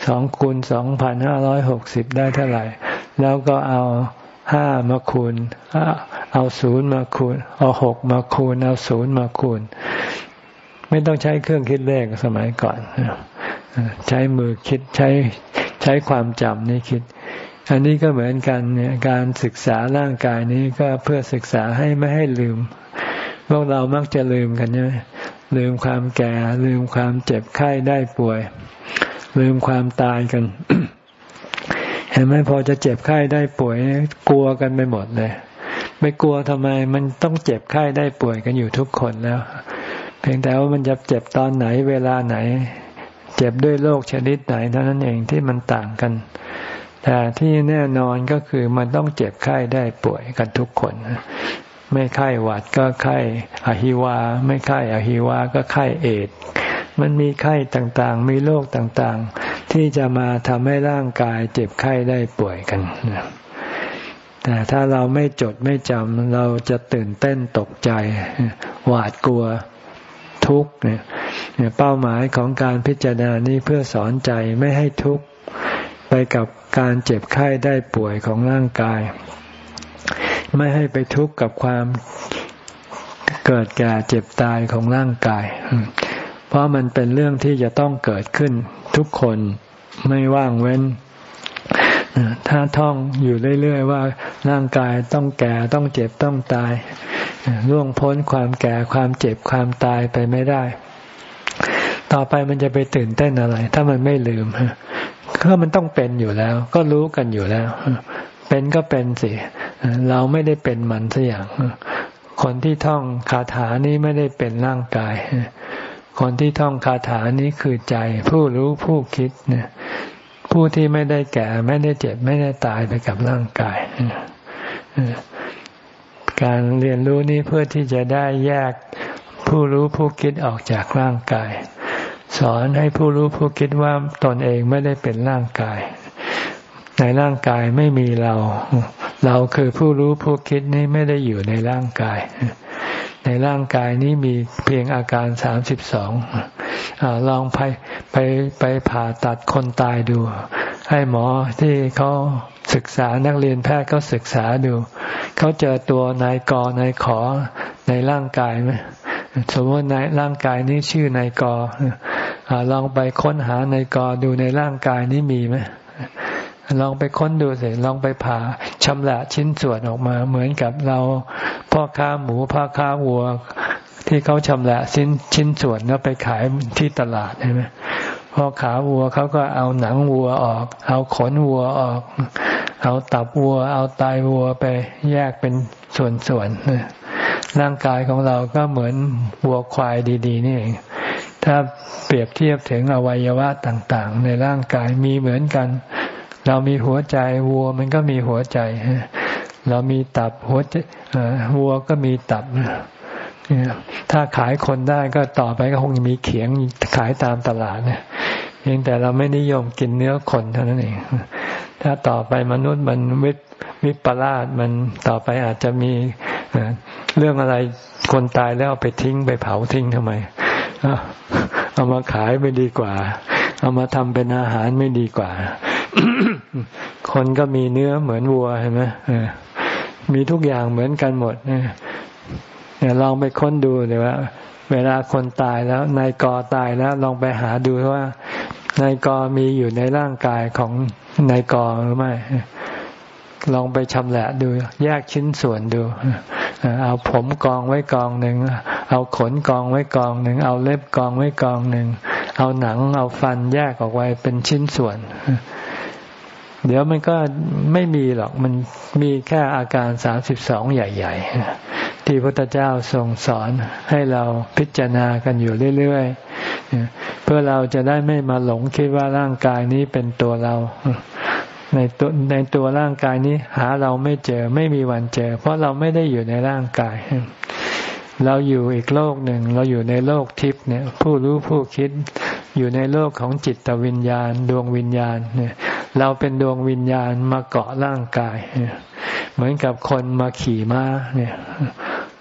สองคูณสองพันห้าร้อยหกสิบได้เท่าไหร่ แล้วก็เอาห้ามาคูณ เอาศูนย์มาคูณ เอาหกมาคูณ เอาศูนย์มาคูณ ไม่ต้องใช้เครื่องคิดเลขสมัยก่อน ใช้มือคิดใช้ใช้ความจำนี่คิด อันนี้ก็เหมือนกันเนี่ยการศึกษาร่างกายนี้ก็เพื่อศึกษาให้ไม่ให้ลืม พวกเรามักจะลืมกันใช่ไหมลืมความแก่ ลืมความเจ็บไข้ได้ป่วย ลืมความตายกัน เห็นไหมพอจะเจ็บไข้ได้ป่วย กลัวกันไปหมดเลย ไม่กลัวทำไม มันต้องเจ็บไข้ได้ป่วยกันอยู่ทุกคนแล้ว เพียงแต่ว่ามันจะเจ็บตอนไหนเวลาไหน เจ็บด้วยโรคชนิดไหนเท่านั้นเองที่มันต่างกัน แต่ที่แน่นอนก็คือมันต้องเจ็บไข้ได้ป่วยกันทุกคน ไม่ไข้หวัดก็ไข้อหิวา ไม่ไข้อหิวาก็ไข้เอด มันมีไข้ต่างๆ มีโรคต่างๆ ที่จะมาทำให้ร่างกายเจ็บไข้ได้ป่วยกันแต่ถ้าเราไม่จดไม่จำเราจะตื่นเต้นตกใจ หวาดกลัวทุกข์เนี่ยเป้าหมายของการพิจารณานี้เพื่อสอนใจไม่ให้ทุกข์ไปกับ การเจ็บไข้ได้ป่วยของร่างกาย ไม่ให้ไปทุกข์กับความเกิดแก่เจ็บตายของร่างกาย เพราะมันเป็นเรื่องที่จะต้องเกิดขึ้นทุกคนไม่ว่างเว้น ถ้าท่องอยู่เรื่อยๆว่าร่างกายต้องแก่ต้องเจ็บต้องตายล่วงพ้นความแก่ความเจ็บความตายไปไม่ได้ ต่อไปมันจะไปตื่นเต้นอะไร ถ้ามันไม่ลืม ก็มันต้องเป็นอยู่แล้ว ก็รู้กันอยู่แล้ว เป็นก็เป็นสิเราไม่ได้เป็นมันสัอย่าง คนที่ท่องคาถานี้ไม่ได้เป็นร่างกาย คนที่ท่องคาถานี้คือใจ ผู้รู้ผู้คิดเนี่ยผู้ที่ไม่ได้แก่ไม่ได้เจ็บไม่ได้ตายไปกับร่างกาย การเรียนรู้นี้เพื่อที่จะได้แยกผู้รู้ผู้คิดออกจากร่างกาย สอนให้ผู้รู้ผู้คิดว่าตนเองไม่ได้เป็นร่างกาย ในร่างกายไม่มีเรา เราคือผู้รู้ผู้คิดนี้ไม่ได้อยู่ในร่างกาย ในร่างกายนี้มีเพียงอาการสามสิบสองลองไปไปไปผ่าตัดคนตายดู ให้หมอที่เขาศึกษานักเรียนแพทย์เขาศึกษาดู เขาเจอตัวนายกนายขอในร่างกายไหมสมมติในร่างกายนี้ชื่อนายก ลองไปค้นหาในายกดูในร่างกายนี้มีไหมลองไปค้นดูสิลองไปผ่าชำละชิ้นส่วนออกมา เหมือนกับเราพ่อค้าหมูพ่อค้าวัว ที่เขาชำละชิ้นชิ้นส่วนแล้วไปขายที่ตลาดใช่ไหมพ่อขาวัวเขาก็เอาหนังวัวออก เอาขนวัวออก เอาตับวัว เอาไตวัวไปแยกเป็นส่วนๆร่างกายของเราก็เหมือนวัวควายดี ๆ นี่เอง ถ้าเปรียบเทียบถึงอวัยวะต่างๆ ในร่างกายมีเหมือนกัน เรามีหัวใจวัวมันก็มีหัวใจ เรามีตับหัวใจวัวก็มีตับถ้าขายคนได้ก็ต่อไปก็คงมีเขียงขายตามตลาดเนี่ยเพียงแต่เราไม่นิยมกินเนื้อคนเท่านั้นเอง ถ้าต่อไปมนุษย์มันวิวิปลาสมันต่อไปอาจจะมีเรื่องอะไรคนตายแล้วเอาไปทิ้งไปเผาทิ้งทำไม เอามาขายไม่ดีกว่า เอามาทำเป็นอาหารไม่ดีกว่า คนก็มีเนื้อเหมือนวัวเห็นไหมมีทุกอย่างเหมือนกันหมดเนี่ยลองไปค้นดูเลยว่า เวลาคนตายแล้วนายกอตายแล้วลองไปหาดูว่านายกอมีอยู่ในร่างกายของนายกอหรือไม่ลองไปชำแหละดู แยกชิ้นส่วนดู เอาผมกองไว้กองหนึ่ง เอาขนกองไว้กองหนึ่ง เอาเล็บกองไว้กองหนึ่ง เอาหนังเอาฟันแยกออกไว้เป็นชิ้นส่วน เดี๋ยวมันก็ไม่มีหรอกมันมีแค่อาการสามสิบสองใหญ่ ๆ ที่พระพุทธเจ้าทรงสอนให้เราพิจารณากันอยู่เรื่อยๆเพื่อเราจะได้ไม่มาหลงคิดว่าร่างกายนี้เป็นตัวเราในตัวในตัวร่างกายนี้หาเราไม่เจอไม่มีวันเจอ เพราะเราไม่ได้อยู่ในร่างกาย เราอยู่อีกโลกหนึ่ง เราอยู่ในโลกทิพย์เนี่ย ผู้รู้ผู้คิด อยู่ในโลกของจิตวิญญาณ ดวงวิญญาณเนี่ย เราเป็นดวงวิญญาณมาเกาะร่างกาย เหมือนกับคนมาขี่ม้าเนี่ย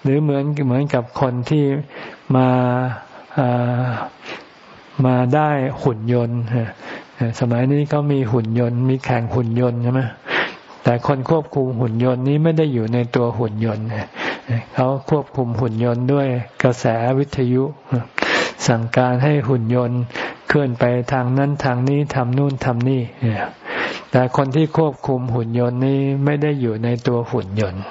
หรือเหมือนเหมือนกับคนที่มามาได้หุ่นยนต์สมัยนี้เขามีหุ่นยนต์ มีแข่งหุ่นยนต์ใช่ไหมแต่คนควบคุมหุ่นยนต์นี้ไม่ได้อยู่ในตัวหุ่นยนต์ เขาควบคุมหุ่นยนต์ด้วยกระแสวิทยุ สั่งการให้หุ่นยนต์เคลื่อนไปทางนั้นทางนี้ทำนู่นทำนี่แต่คนที่ควบคุมหุ่นยนต์นี้ไม่ได้อยู่ในตัวหุ่นยนต์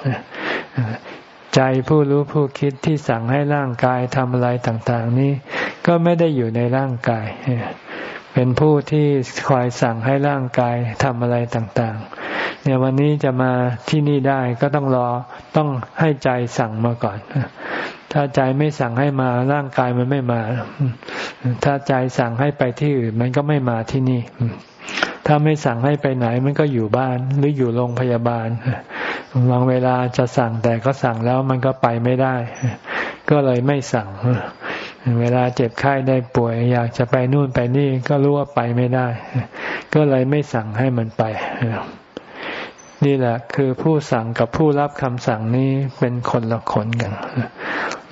ใจผู้รู้ผู้คิดที่สั่งให้ร่างกายทำอะไรต่าง ๆ นี้ก็ไม่ได้อยู่ในร่างกาย เป็นผู้ที่คอยสั่งให้ร่างกายทำอะไรต่างๆ เนี่ยวันนี้จะมาที่นี่ได้ก็ต้องรอต้องให้ใจสั่งมาก่อน ถ้าใจไม่สั่งให้มาร่างกายมันไม่มา ถ้าใจสั่งให้ไปที่อื่นมันก็ไม่มาที่นี่ ถ้าไม่สั่งให้ไปไหนมันก็อยู่บ้านหรืออยู่โรงพยาบาลบางเวลาจะสั่งแต่ก็สั่งแล้วมันก็ไปไม่ได้ ก็เลยไม่สั่ง เวลาเจ็บไข้ได้ป่วย อยากจะไปนู่นไปนี่ก็รู้ว่าไปไม่ได้ ก็เลยไม่สั่งให้มันไป นี่แหละคือผู้สั่งกับผู้รับคำสั่งนี้เป็นคนละคนกัน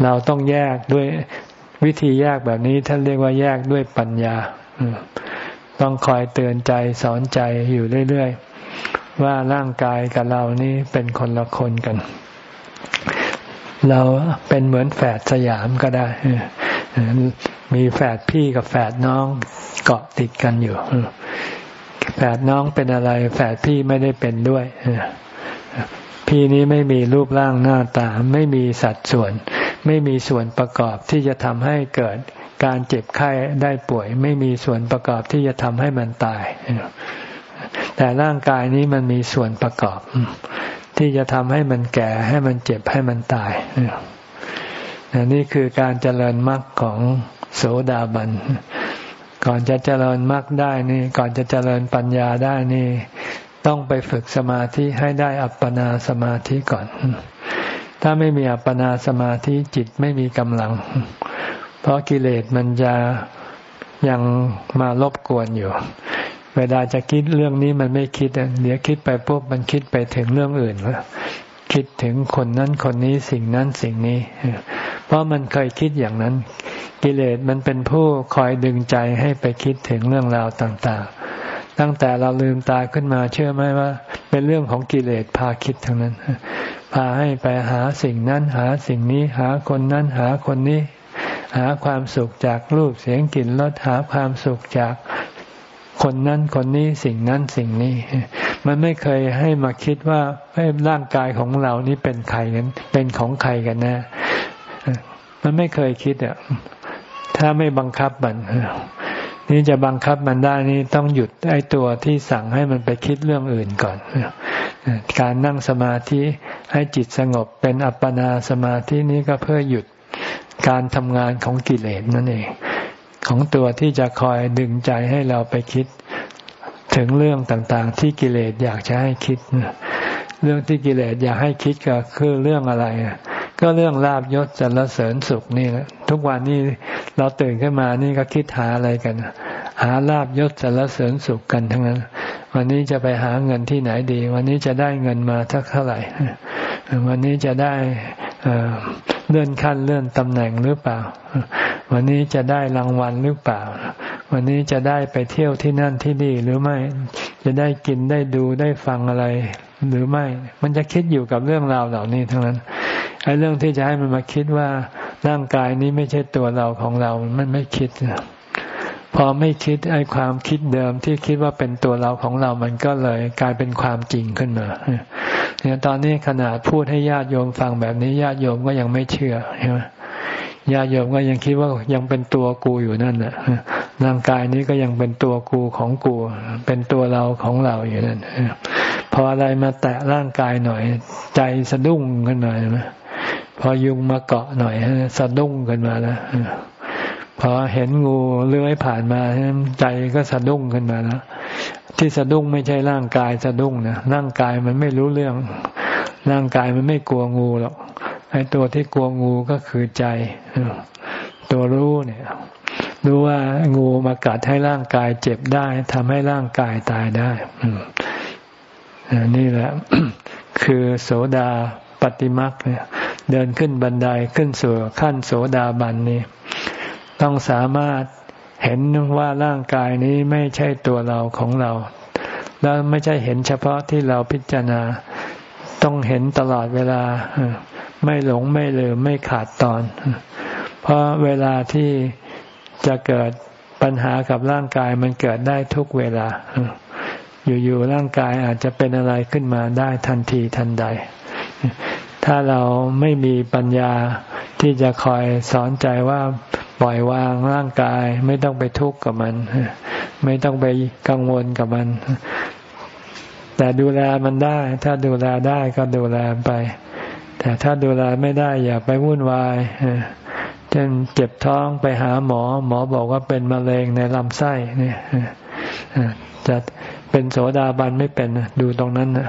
เราต้องแยกด้วยวิธีแยกแบบนี้ท่านเรียกว่าแยกด้วยปัญญา ต้องคอยเตือนใจสอนใจอยู่เรื่อยๆ ว่าร่างกายกับเรานี่เป็นคนละคนกันเราเป็นเหมือนแฝดสยามก็ได้ มีแฝดพี่กับแฝดน้องเกาะติดกันอยู่แฝดน้องเป็นอะไร แฝดพี่ไม่ได้เป็นด้วยพี่นี้ไม่มีรูปร่างหน้าตา ไม่มีสัดส่วน ไม่มีส่วนประกอบที่จะทำให้เกิดการเจ็บไข้ได้ป่วย ไม่มีส่วนประกอบที่จะทำให้มันตาย แต่ร่างกายนี้มันมีส่วนประกอบ ที่จะทำให้มันแก่ให้มันเจ็บให้มันตาย นี่คือการเจริญมรรคของโสดาบัน ก่อนจะเจริญมรรคได้นี่ ก่อนจะเจริญปัญญาได้นี่ ต้องไปฝึกสมาธิให้ได้อัปปนาสมาธิก่อน ถ้าไม่มีอัปปนาสมาธิจิตไม่มีกำลัง เพราะกิเลสมันจะยังมารบกวนอยู่ เวลาจะคิดเรื่องนี้มันไม่คิดเดี๋ยวคิดไปปุ๊บมันคิดไปถึงเรื่องอื่นแล้วคิดถึงคนนั้นคนนี้สิ่งนั้นสิ่งนี้ เพราะมันเคยคิดอย่างนั้น กิเลสมันเป็นผู้คอยดึงใจให้ไปคิดถึงเรื่องราวต่างๆ ตั้งแต่เราลืมตาขึ้นมาเชื่อไหมว่า เป็นเรื่องของกิเลสพาคิดทั้งนั้น พาให้ไปหาสิ่งนั้นหาสิ่งนี้หาคนนั้นหาคนนี้ หาความสุขจากรูปเสียงกลิ่นรสหาความสุขจากคนนั้นคนนี้สิ่งนั้นสิ่งนี้ มันไม่เคยให้มาคิดว่าร่างกายของเรานี้เป็นใครกันเป็นของใครกันนะ มันไม่เคยคิดอะถ้าไม่บังคับมันนี่จะบังคับมันได้นี่ต้องหยุดไอ้ตัวที่สั่งให้มันไปคิดเรื่องอื่นก่อน การนั่งสมาธิให้จิตสงบเป็นอัปปนาสมาธินี้ก็เพื่อหยุดการทำงานของกิเลสนั่นเอง ของตัวที่จะคอยดึงใจให้เราไปคิด ถึงเรื่องต่างๆ ที่กิเลสอยากจะให้คิด เรื่องที่กิเลสอยากให้คิดก็คือเรื่องอะไร ก็เรื่องลาบยศสรรเสริญสุขนี่แหละทุกวันนี้เราตื่นขึ้นมานี่ก็คิดหาอะไรกัน หาลาบยศสรรเสริญสุขกันทั้งนั้น วันนี้จะไปหาเงินที่ไหนดี วันนี้จะได้เงินมาทักเท่าไหร่ วันนี้จะได้เลื่อนขั้นเลื่อนตำแหน่งหรือเปล่า วันนี้จะได้รางวัลหรือเปล่า วันนี้จะได้ไปเที่ยวที่นั่นที่นี่หรือไม่ จะได้กินได้ดูได้ฟังอะไร หรือไม่ มันจะคิดอยู่กับเรื่องราวเหล่านี้ทั้งนั้นไอ้เรื่องที่จะให้มันมาคิดว่าร่างกายนี้ไม่ใช่ตัวเราของเรา มันไม่คิดพอไม่คิดไอ้ความคิดเดิมที่คิดว่าเป็นตัวเราของเรา มันก็เลยกลายเป็นความจริงขึ้นมาเนี่ยตอนนี้ขนาดพูดให้ญาติโยมฟังแบบนี้ญาติโยมก็ยังไม่เชื่อใช่ไหมญาติโยมก็ยังคิดว่ายังเป็นตัวกูอยู่นั่นแหละ ร่างกายนี้ก็ยังเป็นตัวกูของกู เป็นตัวเราของเราอยู่นั่นพออะไรมาแตะร่างกายหน่อย ใจสะดุ้งขึ้นมาใช่ไหมพอยุงมาเกาะหน่อยสะดุ้งขึ้นมาแล้วพอเห็นงูเลื้อยผ่านมาใจก็สะดุ้งขึ้นมาแล้วที่สะดุ้งไม่ใช่ร่างกายสะดุ้งนะร่างกายมันไม่รู้เรื่อง ร่างกายมันไม่กลัวงูหรอกไอ้ตัวที่กลัวงูก็คือใจ ตัวรู้เนี่ย รู้ว่างูมากัดให้ร่างกายเจ็บได้ทำให้ร่างกายตายได้นี่แหละ คือโสดาปฏิมักเนี่ยเดินขึ้นบันไดขึ้นสู่ขั้นโสดาบันนี้ต้องสามารถเห็นว่าร่างกายนี้ไม่ใช่ตัวเราของเรา แล้วไม่ใช่เห็นเฉพาะที่เราพิจารณา ต้องเห็นตลอดเวลา ไม่หลงไม่ลืมไม่ขาดตอน เพราะเวลาที่ จะเกิดปัญหากับร่างกายมันเกิดได้ทุกเวลา อยู่ๆร่างกายอาจจะเป็นอะไรขึ้นมาได้ทันทีทันใด ถ้าเราไม่มีปัญญาที่จะคอยสอนใจว่าปล่อยวางร่างกายไม่ต้องไปทุกข์กับมัน ไม่ต้องไปกังวลกับมัน แต่ดูแลมันได้ ถ้าดูแลได้ก็ดูแลไป แต่ถ้าดูแลไม่ได้อย่าไปวุ่นวาย ช่นเจ็บท้องไปหาหมอ หมอบอกว่าเป็นมะเร็งในลำไส้เนี่ยจะเป็นโสดาบันไม่เป็นดูตรงนั้นนะ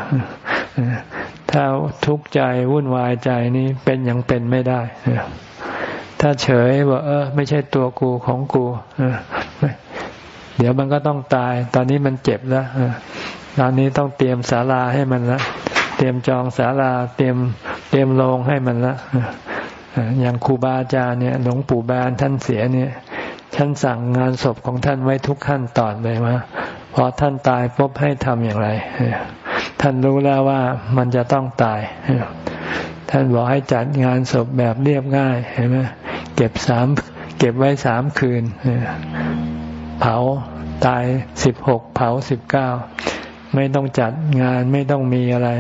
ถ้าทุกข์ใจวุ่นวายใจนี้เป็นยังเป็นไม่ได้ถ้าเฉยว่าเออ ไม่ใช่ตัวกูของกูเดี๋ยวมันก็ต้องตาย ตอนนี้มันเจ็บแล้วตอนนี้ต้องเตรียมศาลาให้มันละเตรียมจองศาลา เตรียมเตรียมโรงให้มันละ อย่างครูบาอาจารย์เนี่ยหลวงปู่บานท่านเสียเนี่ยท่านสั่งงานศพของท่านไว้ทุกขั้นตอนเลยว่าพอท่านตายปุ๊บให้ทำอย่างไร ท่านรู้แล้วว่ามันจะต้องตาย ท่านบอกให้จัดงานศพแบบเรียบง่ายเห็นไหมเก็บสามเก็บไว้สามคืน เผาตายสิบหกเผาสิบเก้าไม่ต้องจัดงานไม่ต้องมีอะไร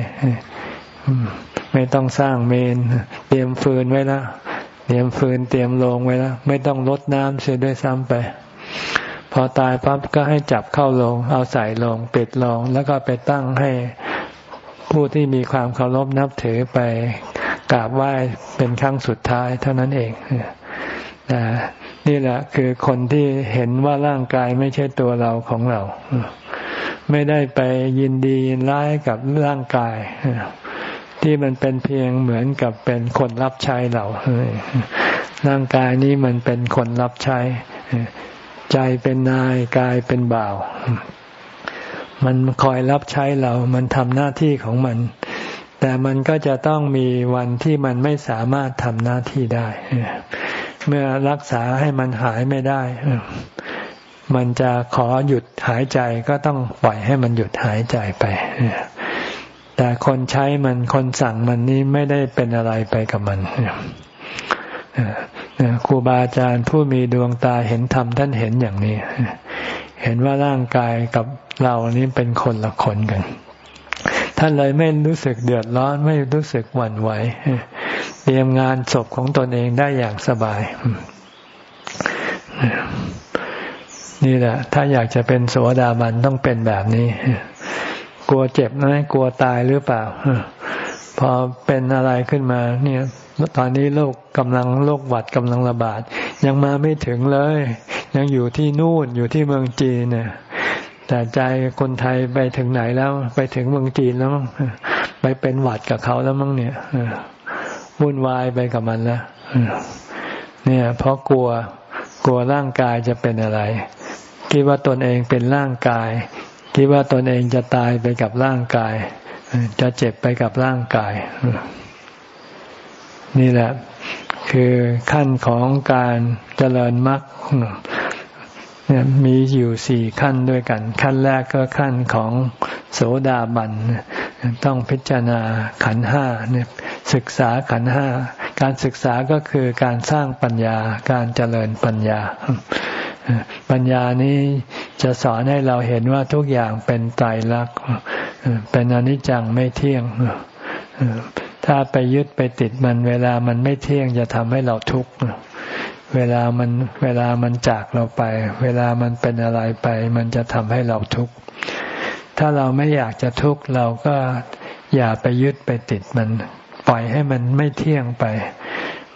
ไม่ต้องสร้างเมน เตรียมฟืนไว้แล้วเตรียมฟืนเตรียมโลงไว้แล้วไม่ต้องลดน้ำเสียด้วยซ้ำไป พอตายปั๊บก็ให้จับเข้าลง เอาใส่ลงปิดลงแล้วก็ไปตั้งให้ผู้ที่มีความเคารพนับถือไปกราบไหว้เป็นครั้งสุดท้ายเท่านั้นเองนะนี่แหละคือคนที่เห็นว่าร่างกายไม่ใช่ตัวเราของเรา ไม่ได้ไปยินดียินร้ายกับร่างกาย ที่มันเป็นเพียงเหมือนกับเป็นคนรับใช้เราร่างกายนี้มันเป็นคนรับใช้ ใจเป็นนายกายเป็นบ่าว มันคอยรับใช้เรา มันทำหน้าที่ของมัน แต่มันก็จะต้องมีวันที่มันไม่สามารถทำหน้าที่ได้ เมื่อรักษาให้มันหายไม่ได้มันจะขอหยุดหายใจก็ต้องปล่อยให้มันหยุดหายใจไป แต่คนใช้มันคนสั่งมันนี่ไม่ได้เป็นอะไรไปกับมันครูบาอาจารย์ผู้มีดวงตาเห็นธรรมท่านเห็นอย่างนี้ เห็นว่าร่างกายกับเรานี้เป็นคนละคนกัน ท่านเลยไม่รู้สึกเดือดร้อนไม่รู้สึกหวั่นไหวเตรียมงานศพของตนเองได้อย่างสบาย นี่แหละ ถ้าอยากจะเป็นโสดาบันต้องเป็นแบบนี้ กลัวเจ็บไหมกลัวตายหรือเปล่า พอเป็นอะไรขึ้นมา เนี่ยตอนนี้โรคกำลังโรคหวัดกำลังระบาด ยังมาไม่ถึงเลย ยังอยู่ที่นู่นอยู่ที่เมืองจีนเนี่ยแต่ใจคนไทยไปถึงไหนแล้วไปถึงเมืองจีนแล้วมั้งไปเป็นหวัดกับเขาแล้วมั้งเนี่ยวุ่นวายไปกับมันแล้วเนี่ย เพราะกลัวกลัวร่างกายจะเป็นอะไร คิดว่าตนเองเป็นร่างกาย คิดว่าตนเองจะตายไปกับร่างกาย จะเจ็บไปกับร่างกาย นี่แหละ คือขั้นของการเจริญมรรค มีอยู่สี่ขั้นด้วยกัน ขั้นแรกก็ขั้นของโสดาบันต้องพิจารณาขันห้าเนี่ยศึกษาขันห้าการศึกษาก็คือการสร้างปัญญาการเจริญปัญญา ปัญญานี้จะสอนให้เราเห็นว่าทุกอย่างเป็นไตรลักษณ์เป็นอนิจจังไม่เที่ยง ถ้าไปยึดไปติดมันเวลามันไม่เที่ยงจะทำให้เราทุกข์ เวลามันเวลามันจากเราไป เวลามันเป็นอะไรไป มันจะทำให้เราทุกข์ถ้าเราไม่อยากจะทุกข์เราก็อย่าไปยึดไปติดมัน ปล่อยให้มันไม่เที่ยงไป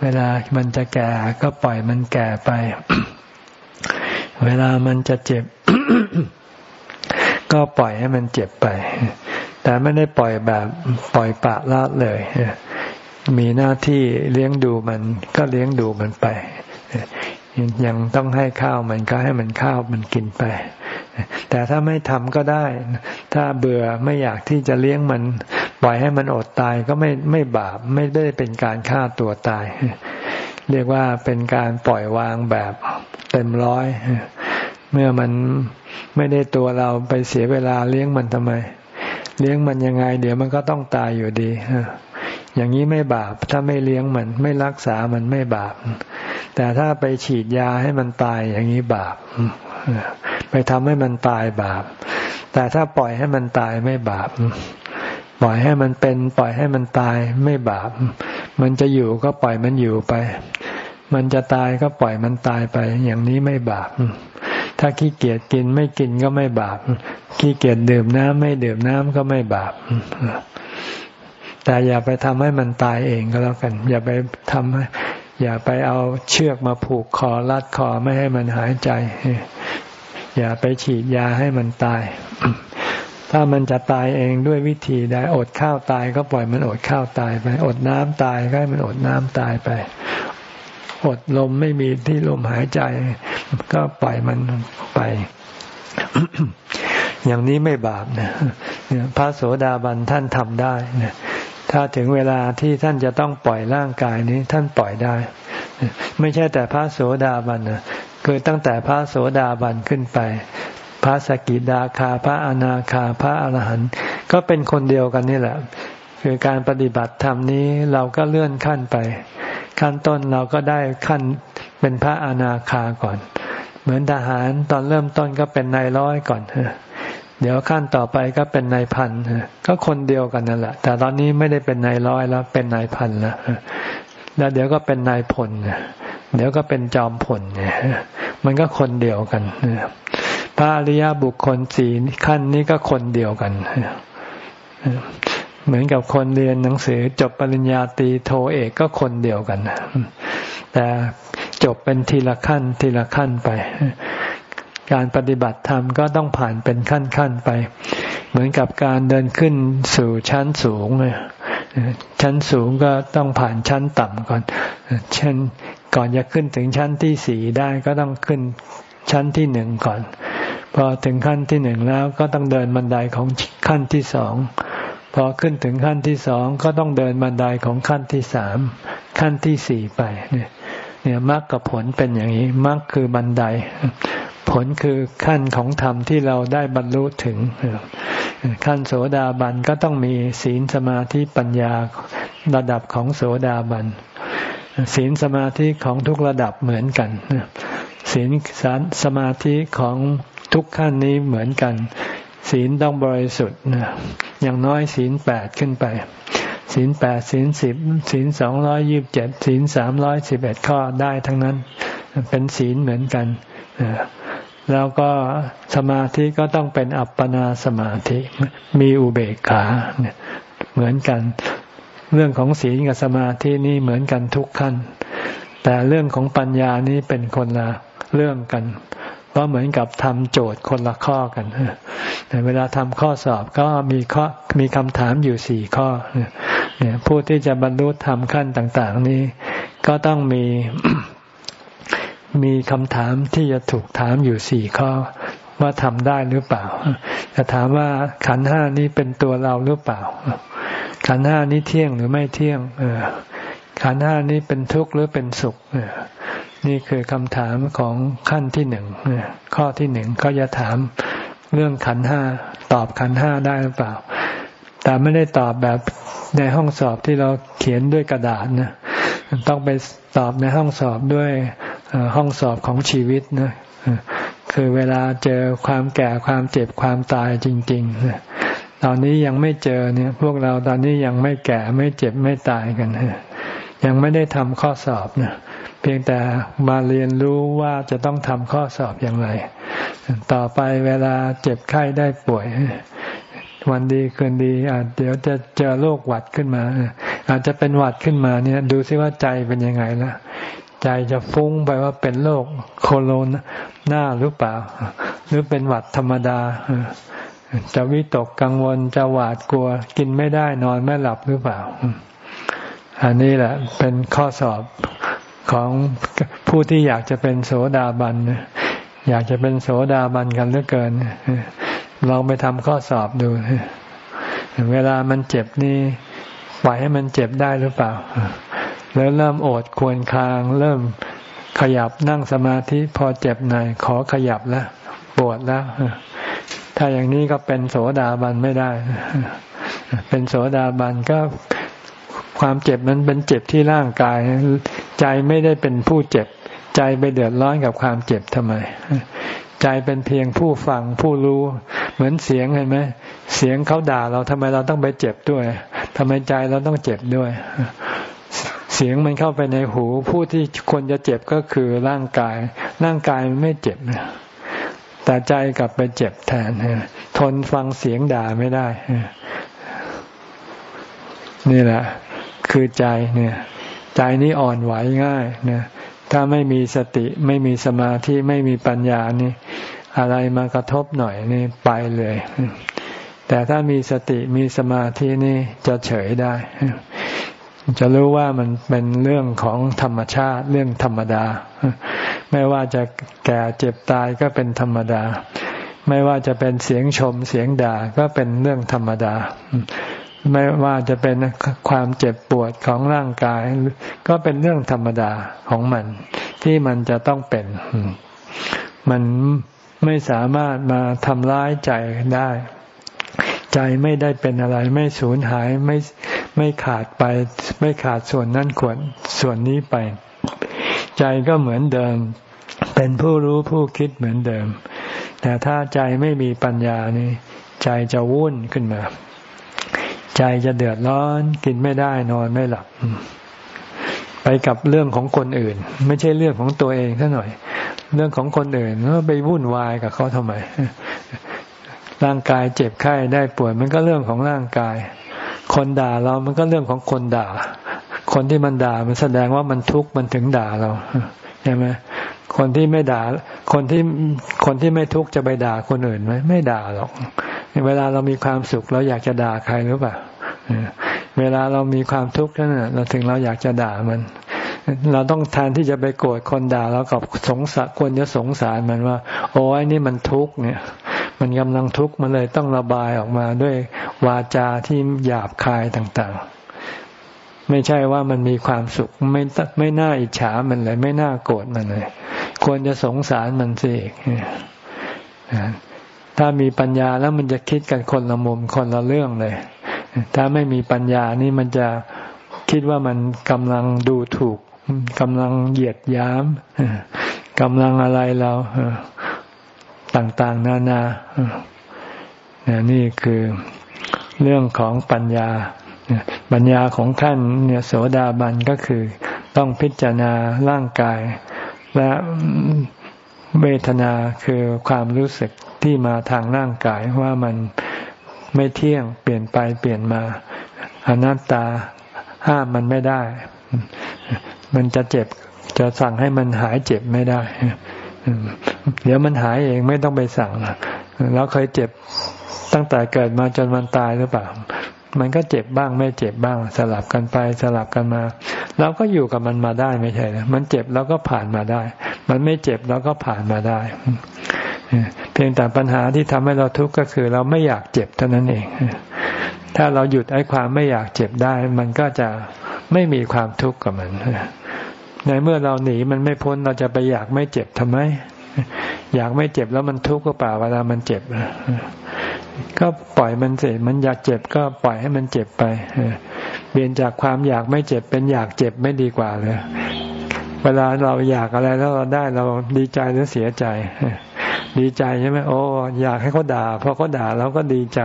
เวลามันจะแก่ก็ปล่อยมันแก่ไป เวลามันจะเจ็บ ก็ปล่อยให้มันเจ็บไป แต่ไม่ได้ปล่อยแบบปล่อยปะละเลย มีหน้าที่เลี้ยงดูมันก็เลี้ยงดูมันไป ยังต้องให้ข้าวมันก็ให้มันข้าวมันกินไป แต่ถ้าไม่ทำก็ได้ ถ้าเบื่อไม่อยากที่จะเลี้ยงมัน ปล่อยให้มันอดตายก็ไม่ไม่บาป ไม่ได้เป็นการฆ่าตัวตาย เรียกว่าเป็นการปล่อยวางแบบเต็มร้อย เมื่อมันไม่ได้ตัวเราไปเสียเวลาเลี้ยงมันทำไม เลี้ยงมันยังไง เดี๋ยวมันก็ต้องตายอยู่ดี อย่างนี้ไม่บาป ถ้าไม่เลี้ยงมันไม่รักษามันไม่บาป แต่ถ้าไปฉีดยาให้มันตายอย่างนี้บาป ไปทำให้มันตายบาป แต่ถ้าปล่อยให้มันตายไม่บาป ปล่อยให้มันเป็น ปล่อยให้มันตายไม่บาป มันจะอยู่ก็ปล่อยมันอยู่ไป มันจะตายก็ปล่อยมันตายไป อย่างนี้ไม่บาป ถ้าขี้เกียจกินไม่กินก็ไม่บาป ขี้เกียจดื่มน้ำไม่ดื่มน้ำก็ไม่บาป แต่อย่าไปทำให้มันตายเองก็แล้วกัน อย่าไปทำให้อย่าไปเอาเชือกมาผูกคอรัดคอไม่ให้มันหายใจ อย่าไปฉีดยาให้มันตาย ถ้ามันจะตายเองด้วยวิธีใดอดข้าวตายก็ปล่อยมันอดข้าวตายไป อดน้ำตายก็ให้มันอดน้ำตายไป อดลมไม่มีที่ลมหายใจ ก็ปล่อยมันไป อย่างนี้ไม่บาปนะพระโสดาบันท่านทำได้นะ ถ้าถึงเวลาที่ท่านจะต้องปล่อยร่างกายนี้ท่านปล่อยได้ ไม่ใช่แต่พระโสดาบันนะคือตั้งแต่พระโสดาบันขึ้นไป พระสกิดาคาพระอนาคาพระอรหันต์ก็เป็นคนเดียวกันนี่แหละ คือการปฏิบัติธรรมนี้เราก็เลื่อนขั้นไป ขั้นต้นเราก็ได้ขั้นเป็นพระอนาคาก่อน เหมือนทหารตอนเริ่มต้นก็เป็นนายร้อยก่อน เดี๋ยวขั้นต่อไปก็เป็นนายพันก็คนเดียวกันนั่นแหละ แต่ตอนนี้ไม่ได้เป็นนายร้อยแล้วเป็นนายพันแล้วแล้วเดี๋ยวก็เป็นนายพลเดี๋ยวก็เป็นจอมพลเนี่ยมันก็คนเดียวกันพระอริยบุคคลสี่ขั้นนี้ก็คนเดียวกันเหมือนกับคนเรียนหนังสือจบปริญญาตรีโทเอกก็คนเดียวกันแต่จบเป็นทีละขั้นทีละขั้นไป การปฏิบัติธรรมก็ต้องผ่านเป็นขั้นๆไป เหมือนกับการเดินขึ้นสู่ชั้นสูงชั้นสูงก็ต้องผ่านชั้นต่ำก่อนเช่นก่อนจะขึ้นถึงชั้นที่สี่ได้ก็ต้องขึ้นชั้นที่หนึ่งก่อน พอถึงขั้นที่หนึ่งแล้วก็ต้องเดินบันไดของขั้นที่สองพอขึ้นถึงขั้นที่สองก็ต้องเดินบันไดของขั้นที่สามขั้นที่สี่ไปเนี่ยเนี่ยมรรคกับผลเป็นอย่างนี้มรรคคือบันได ผลคือขั้นของธรรมที่เราได้บรรลุถึง ขั้นโสดาบันก็ต้องมีศีลสมาธิปัญญาระดับของโสดาบันศีลสมาธิของทุกระดับเหมือนกันศีลสมาธิของทุกขั้นนี้เหมือนกัน ศีลต้องบริสุทธิ์อย่างน้อยศีลแปดขึ้นไปศีลแปดศีลสิบศีลสองร้อยยิบเจ็ดศีลสามร้อยสิบเอ็ดข้อได้ทั้งนั้น เป็นศีลเหมือนกัน แล้วก็สมาธิก็ต้องเป็นอัปปนาสมาธิ มีอุเบกขาเนี่ยเหมือนกัน เรื่องของศีลกับสมาธินี่เหมือนกันทุกขั้น แต่เรื่องของปัญญานี้เป็นคนละเรื่องกัน เพราะเหมือนกับทำโจทย์คนละข้อกันเวลาทำข้อสอบก็มีข้อมีคำถามอยู่สี่ข้อเนี่ยผู้ที่จะบรรลุธรรมขั้นต่าง ๆ นี้ก็ต้องมี มีคำถามที่จะถูกถามอยู่สี่ข้อ ว่าทำได้หรือเปล่า จะถามว่าขันห้านี้เป็นตัวเราหรือเปล่า ขันห้านี้เที่ยงหรือไม่เที่ยงขันห้านี้เป็นทุกข์หรือเป็นสุขนี่คือคำถามของขั้นที่หนึ่งข้อที่หนึ่งก็จะถามเรื่องขันห้าตอบขันห้าได้หรือเปล่า แต่ไม่ได้ตอบแบบในห้องสอบที่เราเขียนด้วยกระดาษนะต้องไปตอบในห้องสอบด้วย ห้องสอบของชีวิตนะคือเวลาเจอความแก่ความเจ็บความตายจริงๆตอนนี้ยังไม่เจอเนี่ย พวกเราตอนนี้ยังไม่แก่ไม่เจ็บไม่ตายกันยังไม่ได้ทำข้อสอบนะเพียงแต่มาเรียนรู้ว่าจะต้องทำข้อสอบอย่างไร ต่อไปเวลาเจ็บไข้ได้ป่วย วันดีคืนดีอาจเดี๋ยวจะเจอโรคหวัดขึ้นมา อาจจะเป็นหวัดขึ้นมาเนี่ย ดูซิว่าใจเป็นยังไงละ ใจจะฟุ้งไปว่าเป็นโรคโคโรนาหรือเปล่า หรือเป็นหวัดธรรมดา จะวิตกกังวลจะหวาดกลัว กินไม่ได้นอนไม่หลับหรือเปล่า อันนี้แหละเป็นข้อสอบของผู้ที่อยากจะเป็นโสดาบันอยากจะเป็นโสดาบันกันเหลือเกินลองไปทำข้อสอบดู เวลามันเจ็บนี่ปล่อยให้มันเจ็บได้หรือเปล่า แล้วเริ่มโอดควรคาง เริ่มขยับนั่งสมาธิพอเจ็บหน่อยขอขยับแล้วปวดแล้วถ้าอย่างนี้ก็เป็นโสดาบันไม่ได้ เป็นโสดาบันก็ความเจ็บมันเป็นเจ็บที่ร่างกาย ใจไม่ได้เป็นผู้เจ็บ ใจไปเดือดร้อนกับความเจ็บทำไม ใจเป็นเพียงผู้ฟังผู้รู้ เหมือนเสียงเห็นไหมเสียงเขาด่าเราทำไมเราต้องไปเจ็บด้วยทำไมใจเราต้องเจ็บด้วย เสียงมันเข้าไปในหูผู้ที่ควรจะเจ็บก็คือร่างกาย ร่างกายมันไม่เจ็บแต่ใจกลับไปเจ็บแทนทนฟังเสียงด่าไม่ได้ นี่แหละ คือใจเนี่ย ใจนี้อ่อนไหวง่ายนี่ยถ้าไม่มีสติไม่มีสมาธิไม่มีปัญญานี่ อะไรมากระทบหน่อยนี่ไปเลย แต่ถ้ามีสติมีสมาธินี่จะเฉยได้ จะรู้ว่ามันเป็นเรื่องของธรรมชาติเรื่องธรรมดา ไม่ว่าจะแก่เจ็บตายก็เป็นธรรมดา ไม่ว่าจะเป็นเสียงชมเสียงด่าก็เป็นเรื่องธรรมดา ไม่ว่าจะเป็นความเจ็บปวดของร่างกาย ก็เป็นเรื่องธรรมดาของมัน ที่มันจะต้องเป็น มันไม่สามารถมาทำร้ายใจได้ ใจไม่ได้เป็นอะไร ไม่สูญหายไม่ ไม่ขาดไป ไม่ขาดส่วนนั้นขวนส่วนนี้ไป ใจก็เหมือนเดิม เป็นผู้รู้ผู้คิดเหมือนเดิม แต่ถ้าใจไม่มีปัญญานี่ใจจะวุ่นขึ้นมา ใจจะเดือดร้อนกินไม่ได้นอนไม่หลับ ไปกับเรื่องของคนอื่น ไม่ใช่เรื่องของตัวเองซะหน่อย เรื่องของคนอื่นก็ไปวุ่นวายกับเขาทำไมร่างกายเจ็บไข้ได้ป่วยมันก็เรื่องของร่างกาย คนด่าเรามันก็เรื่องของคนด่า คนที่มันด่ามันแสดงว่ามันทุกข์มันถึงด่าเราใช่ไหมคนที่ไม่ด่า คนที่คนที่ไม่ทุกข์จะไปด่าคนอื่นไหมไม่ด่าหรอก เวลาเรามีความสุขเราอยากจะด่าใครหรือเปล่าเวลาเรามีความทุกข์นั่นเราถึงเราอยากจะด่ามัน เราต้องแทนที่จะไปโกรธคนด่าเรากับสงสารควรจะสงสารมันว่า โอ้ยนี่มันทุกข์เนี่ย มันกำลังทุกข์มันเลยต้องระบายออกมาด้วยวาจาที่หยาบคายต่างๆ ไม่ใช่ว่ามันมีความสุขไม่ไม่น่าอิจฉามันเลย ไม่น่าโกรธมันเลย ควรจะสงสารมันสิถ้ามีปัญญาแล้วมันจะคิดกันคนละมุมคนละเรื่องเลย ถ้าไม่มีปัญญานี่มันจะคิดว่ามันกำลังดูถูกกำลังเหยียดย้ำกำลังอะไรเรา ต่างๆ นานานี่คือเรื่องของปัญญา ปัญญาของขั้นเนี่ยโสดาบันก็คือ ต้องพิจารณาร่างกาย และเวทนาคือความรู้สึกที่มาทางร่างกายว่ามันไม่เที่ยงเปลี่ยนไปเปลี่ยนมา อนัตตาห้ามมันไม่ได้ มันจะเจ็บจะสั่งให้มันหายเจ็บไม่ได้ เดี๋ยวมันหายเองไม่ต้องไปสั่งเราเคยเจ็บตั้งแต่เกิดมาจนมันตายหรือเปล่า มันก็เจ็บบ้างไม่เจ็บบ้าง สลับกันไปสลับกันมาเราก็อยู่กับมันมาได้ไม่ใช่หรอมันเจ็บเราก็ผ่านมาได้ มันไม่เจ็บเราก็ผ่านมาได้ เพียงแต่ปัญหาที่ทำให้เราทุกข์ก็คือ เราไม่อยากเจ็บเท่านั้นเอง ถ้าเราหยุดไอ้ความไม่อยากเจ็บได้ มันก็จะไม่มีความทุกข์กับมันในเมื่อเราหนีมันไม่พ้นเราจะไปอยากไม่เจ็บทำไม อยากไม่เจ็บแล้วมันทุกข์ก็เปล่าเวลามันเจ็บก็ปล่อยมันเสร็จมันอยากเจ็บก็ปล่อยให้มันเจ็บไปเปลี่ยนจากความอยากไม่เจ็บเป็นอยากเจ็บไม่ดีกว่าเลยเวลาเราอยากอะไรแล้วเราได้เราดีใจหรือเสียใจ ดีใจใช่ไหมโอ้อยากให้เขาด่าพอเขาด่าเราก็ดีใจ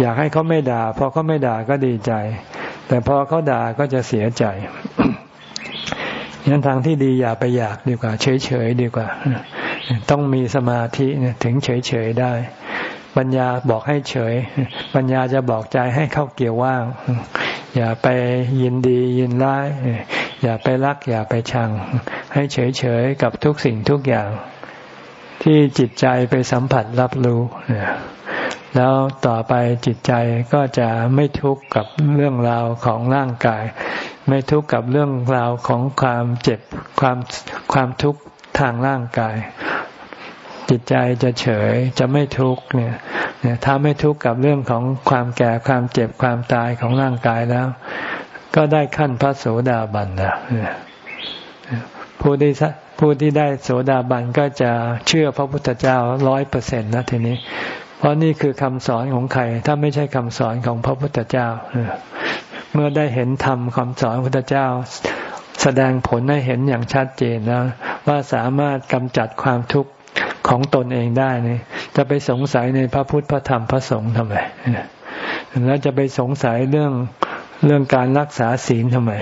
อยากให้เขาไม่ด่าพอเขาไม่ด่าก็ดีใจ แต่พอเขาด่าก็จะเสียใจ ยันทางที่ดีอย่าไปอยากดีกว่า เฉยๆดีกว่า ต้องมีสมาธิถึงเฉยๆได้ ปัญญาบอกให้เฉย ปัญญาจะบอกใจให้เข้าเกี่ยวว่าง อย่าไปยินดียินร้าย อย่าไปรัก อย่าไปชัง ให้เฉยๆกับทุกสิ่งทุกอย่าง ที่จิตใจไปสัมผัสรับรู้แล้วต่อไปจิตใจก็จะไม่ทุกข์กับเรื่องราวของร่างกาย ไม่ทุกข์กับเรื่องราวของความเจ็บความความทุกข์ทางร่างกาย จิตใจจะเฉยจะไม่ทุกข์เนี่ยถ้าไม่ทุกข์กับเรื่องของความแก่ความเจ็บความตายของร่างกายแล้ว ก็ได้ขั้นพระโสดาบันนะผู้ที่ผู้ที่ได้โสดาบันก็จะเชื่อพระพุทธเจ้าร้อยเปอร์เซ็นต์นะทีนี้ เพราะนี่คือคำสอนของใคร ถ้าไม่ใช่คำสอนของพระพุทธเจ้า เมื่อได้เห็นธรรมคำสอนพระพุทธเจ้า แสดงผลให้เห็นอย่างชัดเจนแล้วว่าสามารถกำจัดความทุกข์ของตนเองได้นี่จะไปสงสัยในพระพุทธพระธรรมพระสงฆ์ทำไมแล้วจะไปสงสัยเรื่องเรื่องการรักษาศีลทำไม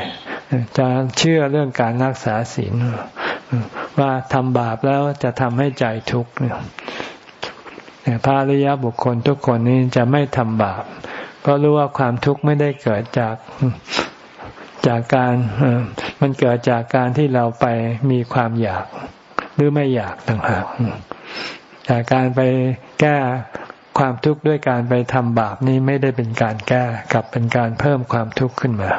จะเชื่อเรื่องการรักษาศีลว่าทำบาปแล้วจะทำให้ใจทุกข์พระอริยบุคคลทุกคนนี้จะไม่ทำบาป เพราะรู้ว่าความทุกข์ไม่ได้เกิดจากจากการมันเกิดจากการที่เราไปมีความอยากหรือไม่อยากต่างหากจากการไปแก้ความทุกข์ด้วยการไปทำบาปนี้ไม่ได้เป็นการแก้กลับเป็นการเพิ่มความทุกข์ขึ้นมา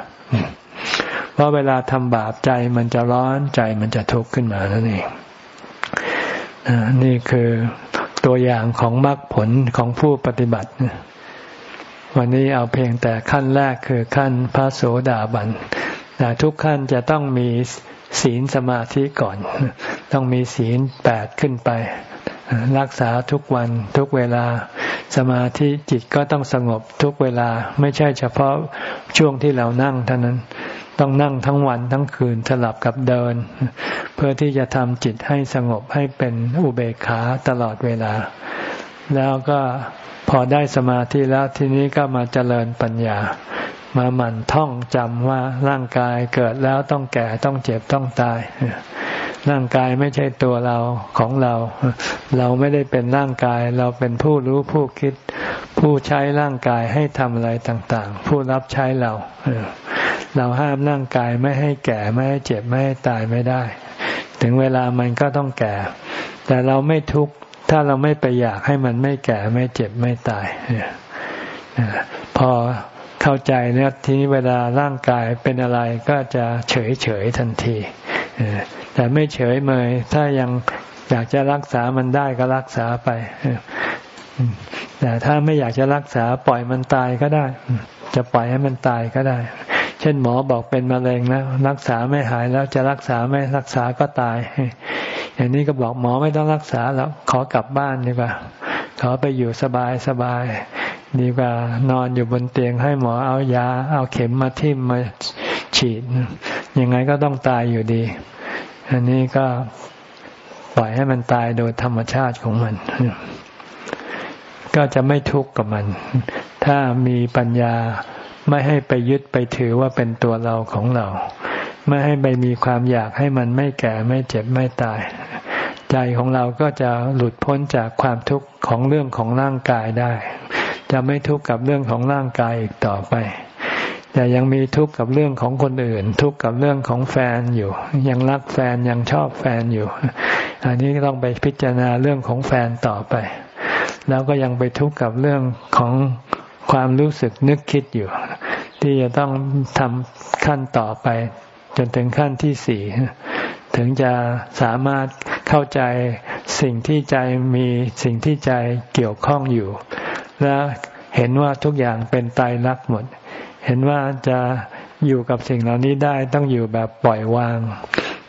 เพราะเวลาทำบาปใจมันจะร้อนใจมันจะทุกข์ขึ้นมานั่นเองนี่คือตัวอย่างของมรรคผลของผู้ปฏิบัติ วันนี้เอาเพียงแต่ขั้นแรกคือขั้นพระโสดาบันแต่ทุกขั้นจะต้องมีศีลสมาธิก่อน ต้องมีศีลแปดขึ้นไป รักษาทุกวันทุกเวลาสมาธิจิตก็ต้องสงบทุกเวลาไม่ใช่เฉพาะช่วงที่เรานั่งเท่านั้น ต้องนั่งทั้งวันทั้งคืนสลับกับเดิน เพื่อที่จะทำจิตให้สงบให้เป็นอุเบกขาตลอดเวลา แล้วก็ พอได้สมาธิแล้วทีนี้ก็มาเจริญปัญญา มาหมั่นท่องจำว่าร่างกายเกิดแล้วต้องแก่ต้องเจ็บต้องตาย ร่างกายไม่ใช่ตัวเราของเรา เราไม่ได้เป็นร่างกาย เราเป็นผู้รู้ผู้คิด ผู้ใช้ร่างกายให้ทำอะไรต่าง ๆ ผู้รับใช้เราเราห้ามร่างกายไม่ให้แก่ไม่ให้เจ็บไม่ให้ตายไม่ได้ ถึงเวลามันก็ต้องแก่ แต่เราไม่ทุกข์ ถ้าเราไม่ไปอยากให้มันไม่แก่ไม่เจ็บไม่ตายพอเข้าใจเนี่ยทีนี้เวลาร่างกายเป็นอะไรก็จะเฉยเฉยทันทีแต่ไม่เฉยเมยถ้ายังอยากจะรักษามันได้ก็รักษาไปแต่ถ้าไม่อยากจะรักษาปล่อยมันตายก็ได้ จะปล่อยให้มันตายก็ได้ เช่นหมอบอกเป็นมะเร็งแล้วรักษาไม่หายแล้วจะรักษาไม่รักษาก็ตาย อย่างนี้ก็บอกหมอไม่ต้องรักษาแล้วขอกลับบ้านดีกว่า ขอไปอยู่สบายสบายดีกว่านอนอยู่บนเตียงให้หมอเอายา เอาเข็มมาทิ่มมาฉีด ยังไงก็ต้องตายอยู่ดี อันนี้ก็ปล่อยให้มันตายโดยธรรมชาติของมัน ก็จะไม่ทุกข์กับมัน ถ้ามีปัญญา ไม่ให้ไปยึดไปถือว่าเป็นตัวเราของเรา ไม่ให้ไปมีความอยากให้มันไม่แก่ไม่เจ็บไม่ตาย ใจของเราก็จะหลุดพ้นจากความทุกข์ของเรื่องของร่างกายได้ จะไม่ทุกข์กับเรื่องของร่างกายอีกต่อไป แต่ยังมีทุกข์กับเรื่องของคนอื่น ทุกข์กับเรื่องของแฟนอยู่ ยังรักแฟนยังชอบแฟนอยู่ อันนี้ต้องไปพิจารณาเรื่องของแฟนต่อไป แล้วก็ยังไปทุกข์กับเรื่องของความรู้สึกนึกคิดอยู่ ที่จะต้องทำขั้นต่อไป จนถึงขั้นที่สี่ถึงจะสามารถเข้าใจสิ่งที่ใจมีสิ่งที่ใจเกี่ยวข้องอยู่ และเห็นว่าทุกอย่างเป็นตายรักหมด เห็นว่าจะอยู่กับสิ่งเหล่านี้ได้ต้องอยู่แบบปล่อยวาง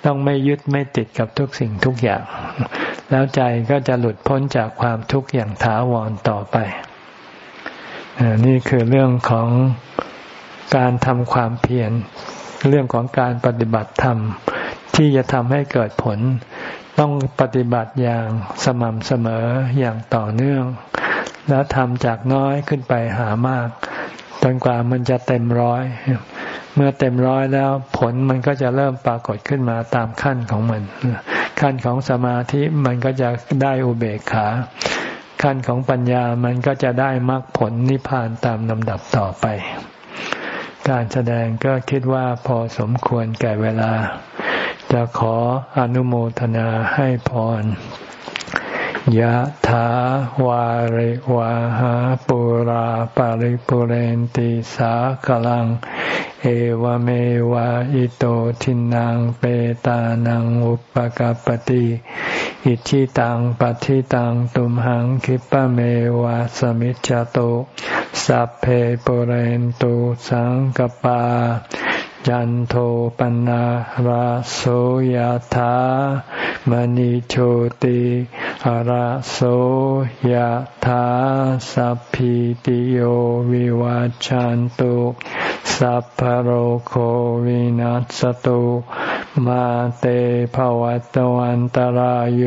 ต้องไม่ยึดไม่ติดกับทุกสิ่งทุกอย่าง แล้วใจก็จะหลุดพ้นจากความทุกข์อย่างถาวรต่อไป นี่คือเรื่องของ การทำความเพียรเรื่องของการปฏิบัติธรรม ที่จะทำให้เกิดผล ต้องปฏิบัติอย่างสม่ำเสมออย่างต่อเนื่อง แล้วทำจากน้อยขึ้นไปหามาก จนกว่ามันจะเต็มร้อย เมื่อเต็มร้อยแล้วผลมันก็จะเริ่มปรากฏขึ้นมาตามขั้นของมัน ขั้นของสมาธิมันก็จะได้อุเบกขาขั้นของปัญญามันก็จะได้มรรคผลนิพพานตามลำดับต่อไป การแสดงก็คิดว่าพอสมควรแก่เวลา จะขออนุโมทนาให้พร ยะถาวาริวาหาปุราปาริปุเรนติสากลัง เอวเมวะอิโตทินังเปตานังอุปกาปติอิชิตังปฏิตังตุมหังคิปะเมวะสมิจจโตสัพเพปุเรนตุสังกปา จันโทปนะราโสยธามณิโชติราโสยธาสัพพิติโยวิวัจจันตุสัพพโรโควินัสตุมาเตภวัตวันตารโย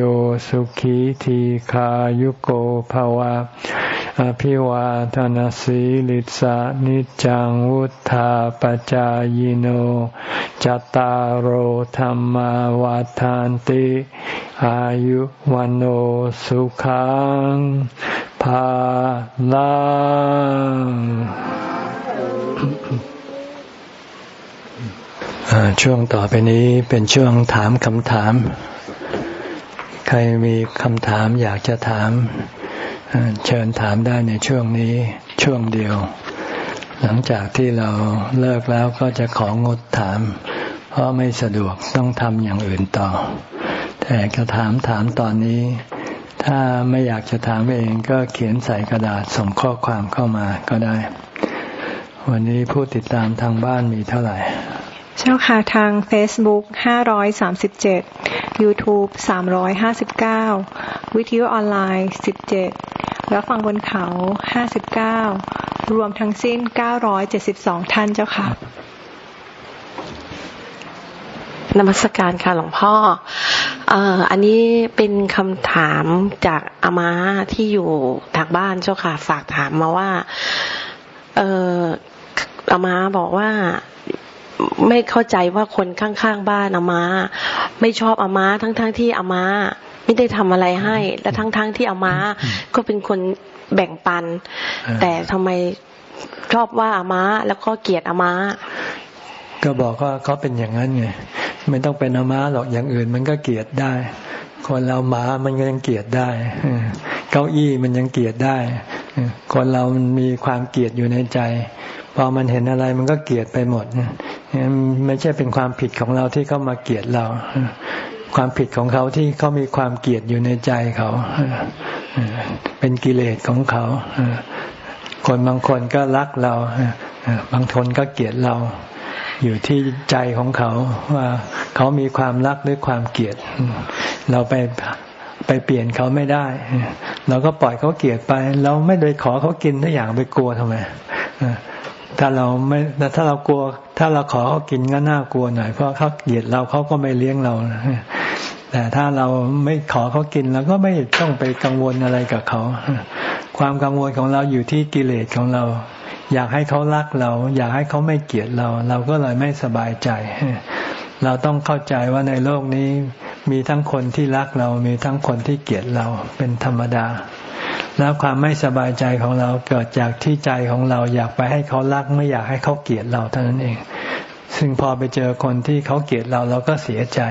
สุขีทีขายุโกภวะ อภิวาทนสีลิสานิจังวุธาปจายโนจตารโหธรรมวาทานติ อายุวันโอสุขังภาลังช่วงต่อไปนี้เป็นช่วงถามคำถาม ใครมีคำถามอยากจะถาม เชิญถามได้ในช่วงนี้ช่วงเดียว หลังจากที่เราเลิกแล้วก็จะของดถาม เพราะไม่สะดวกต้องทำอย่างอื่นต่อ แต่จะถามถามตอนนี้ ถ้าไม่อยากจะถามเองก็เขียนใส่กระดาษส่งข้อความเข้ามาก็ได้ วันนี้ผู้ติดตามทางบ้านมีเท่าไหร่เจ้าค่ะทาง Facebook 537 YouTube 359 วิทยุออนไลน์ 17 แล้วฟังบนเขา59รวมทั้งสิ้น972ท่านเจ้าค่ะนมัสการค่ะหลวงพ่ออันนี้เป็นคำถามจากอามาที่อยู่ทางบ้านเจ้าค่ะ ฝากถามมาว่า เอออามาบอกว่าไม่เข้าใจว่าคนข้างๆบ้านอามา ไม่ชอบอามาทั้งๆทที่อามา ไม่ได้ทำอะไรให้ และทั้งๆทที่อามาก็เป็นคนแบ่งปัน แต่ทำไมชอบว่าอามาแล้วก็เกลียดอามาก็บอกว่าเขาเป็นอย่างนั้นไงไม่ต้องเป็นอามาหรอกอย่างอื่น มันก็เกลียดได้ คนเราหมามันก็ยังเกลียดได้เก้าอี้มันยังเกลียดได้คนเรามันมีความเกลียดอยู่ในใจพอมันเห็นอะไรมันก็เกลียดไปหมดไม่ใช่เป็นความผิดของเราที่เขามาเกลียดเรา ความผิดของเขาที่เขามีความเกลียดอยู่ในใจเขา เป็นกิเลสของเขา คนบางคนก็รักเรา บางคนก็เกลียดเรา อยู่ที่ใจของเขาว่าเขามีความรักหรือความเกลียด เราไปไปเปลี่ยนเขาไม่ได้ เราก็ปล่อยเขาเกลียดไป เราไม่ได้ขอเขากินทุกอย่างไปกลัวทำไม ถ้าเราไม่ถ้าเรากลัว ถ้าเราขอเขากินก็น่ากลัวหน่อยเพราะเขาเกลียดเราเขาก็ไม่เลี้ยงเราแต่ถ้าเราไม่ขอเขากินเราก็ไม่ต้องไปกังวลอะไรกับเขา ความกังวลของเราอยู่ที่กิเลสของเรา อยากให้เขารักเรา อยากให้เขาไม่เกลียดเรา เราก็เลยไม่สบายใจ เราต้องเข้าใจว่าในโลกนี้มีทั้งคนที่รักเรา มีทั้งคนที่เกลียดเราเป็นธรรมดา แล้วความไม่สบายใจของเราเกิดจากที่ใจของเราอยากไปให้เขารักไม่อยากให้เขาเกลียดเราเท่านั้นเอง ซึ่งพอไปเจอคนที่เขาเกลียดเราเราก็เสียใจ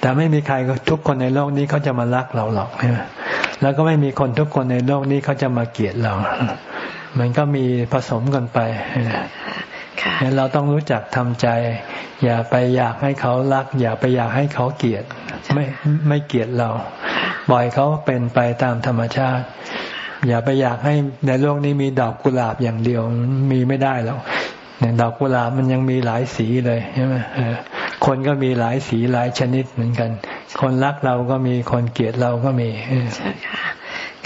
แต่ไม่มีใครทุกคนในโลกนี้เขาจะมารักเราหรอกแล้วก็ไม่มีคนทุกคนในโลกนี้เขาจะมาเกลียดเรา มันก็มีผสมกันไปงั้นเราต้องรู้จักทำใจ อย่าไปอยากให้เขารัก อย่าไปอยากให้เขาเกลียด ไม่ไม่เกลียดเรา ปล่อยเขาเป็นไปตามธรรมชาติ อย่าไปอยากให้ในโลกนี้มีดอกกุหลาบอย่างเดียวมีไม่ได้หรอกเนี่ยดอกกุหลาบมันยังมีหลายสีเลยใช่ไหมคนก็มีหลายสีหลายชนิดเหมือนกัน คนรักเราก็มีคนเกลียดเราก็มีใช่ค่ะ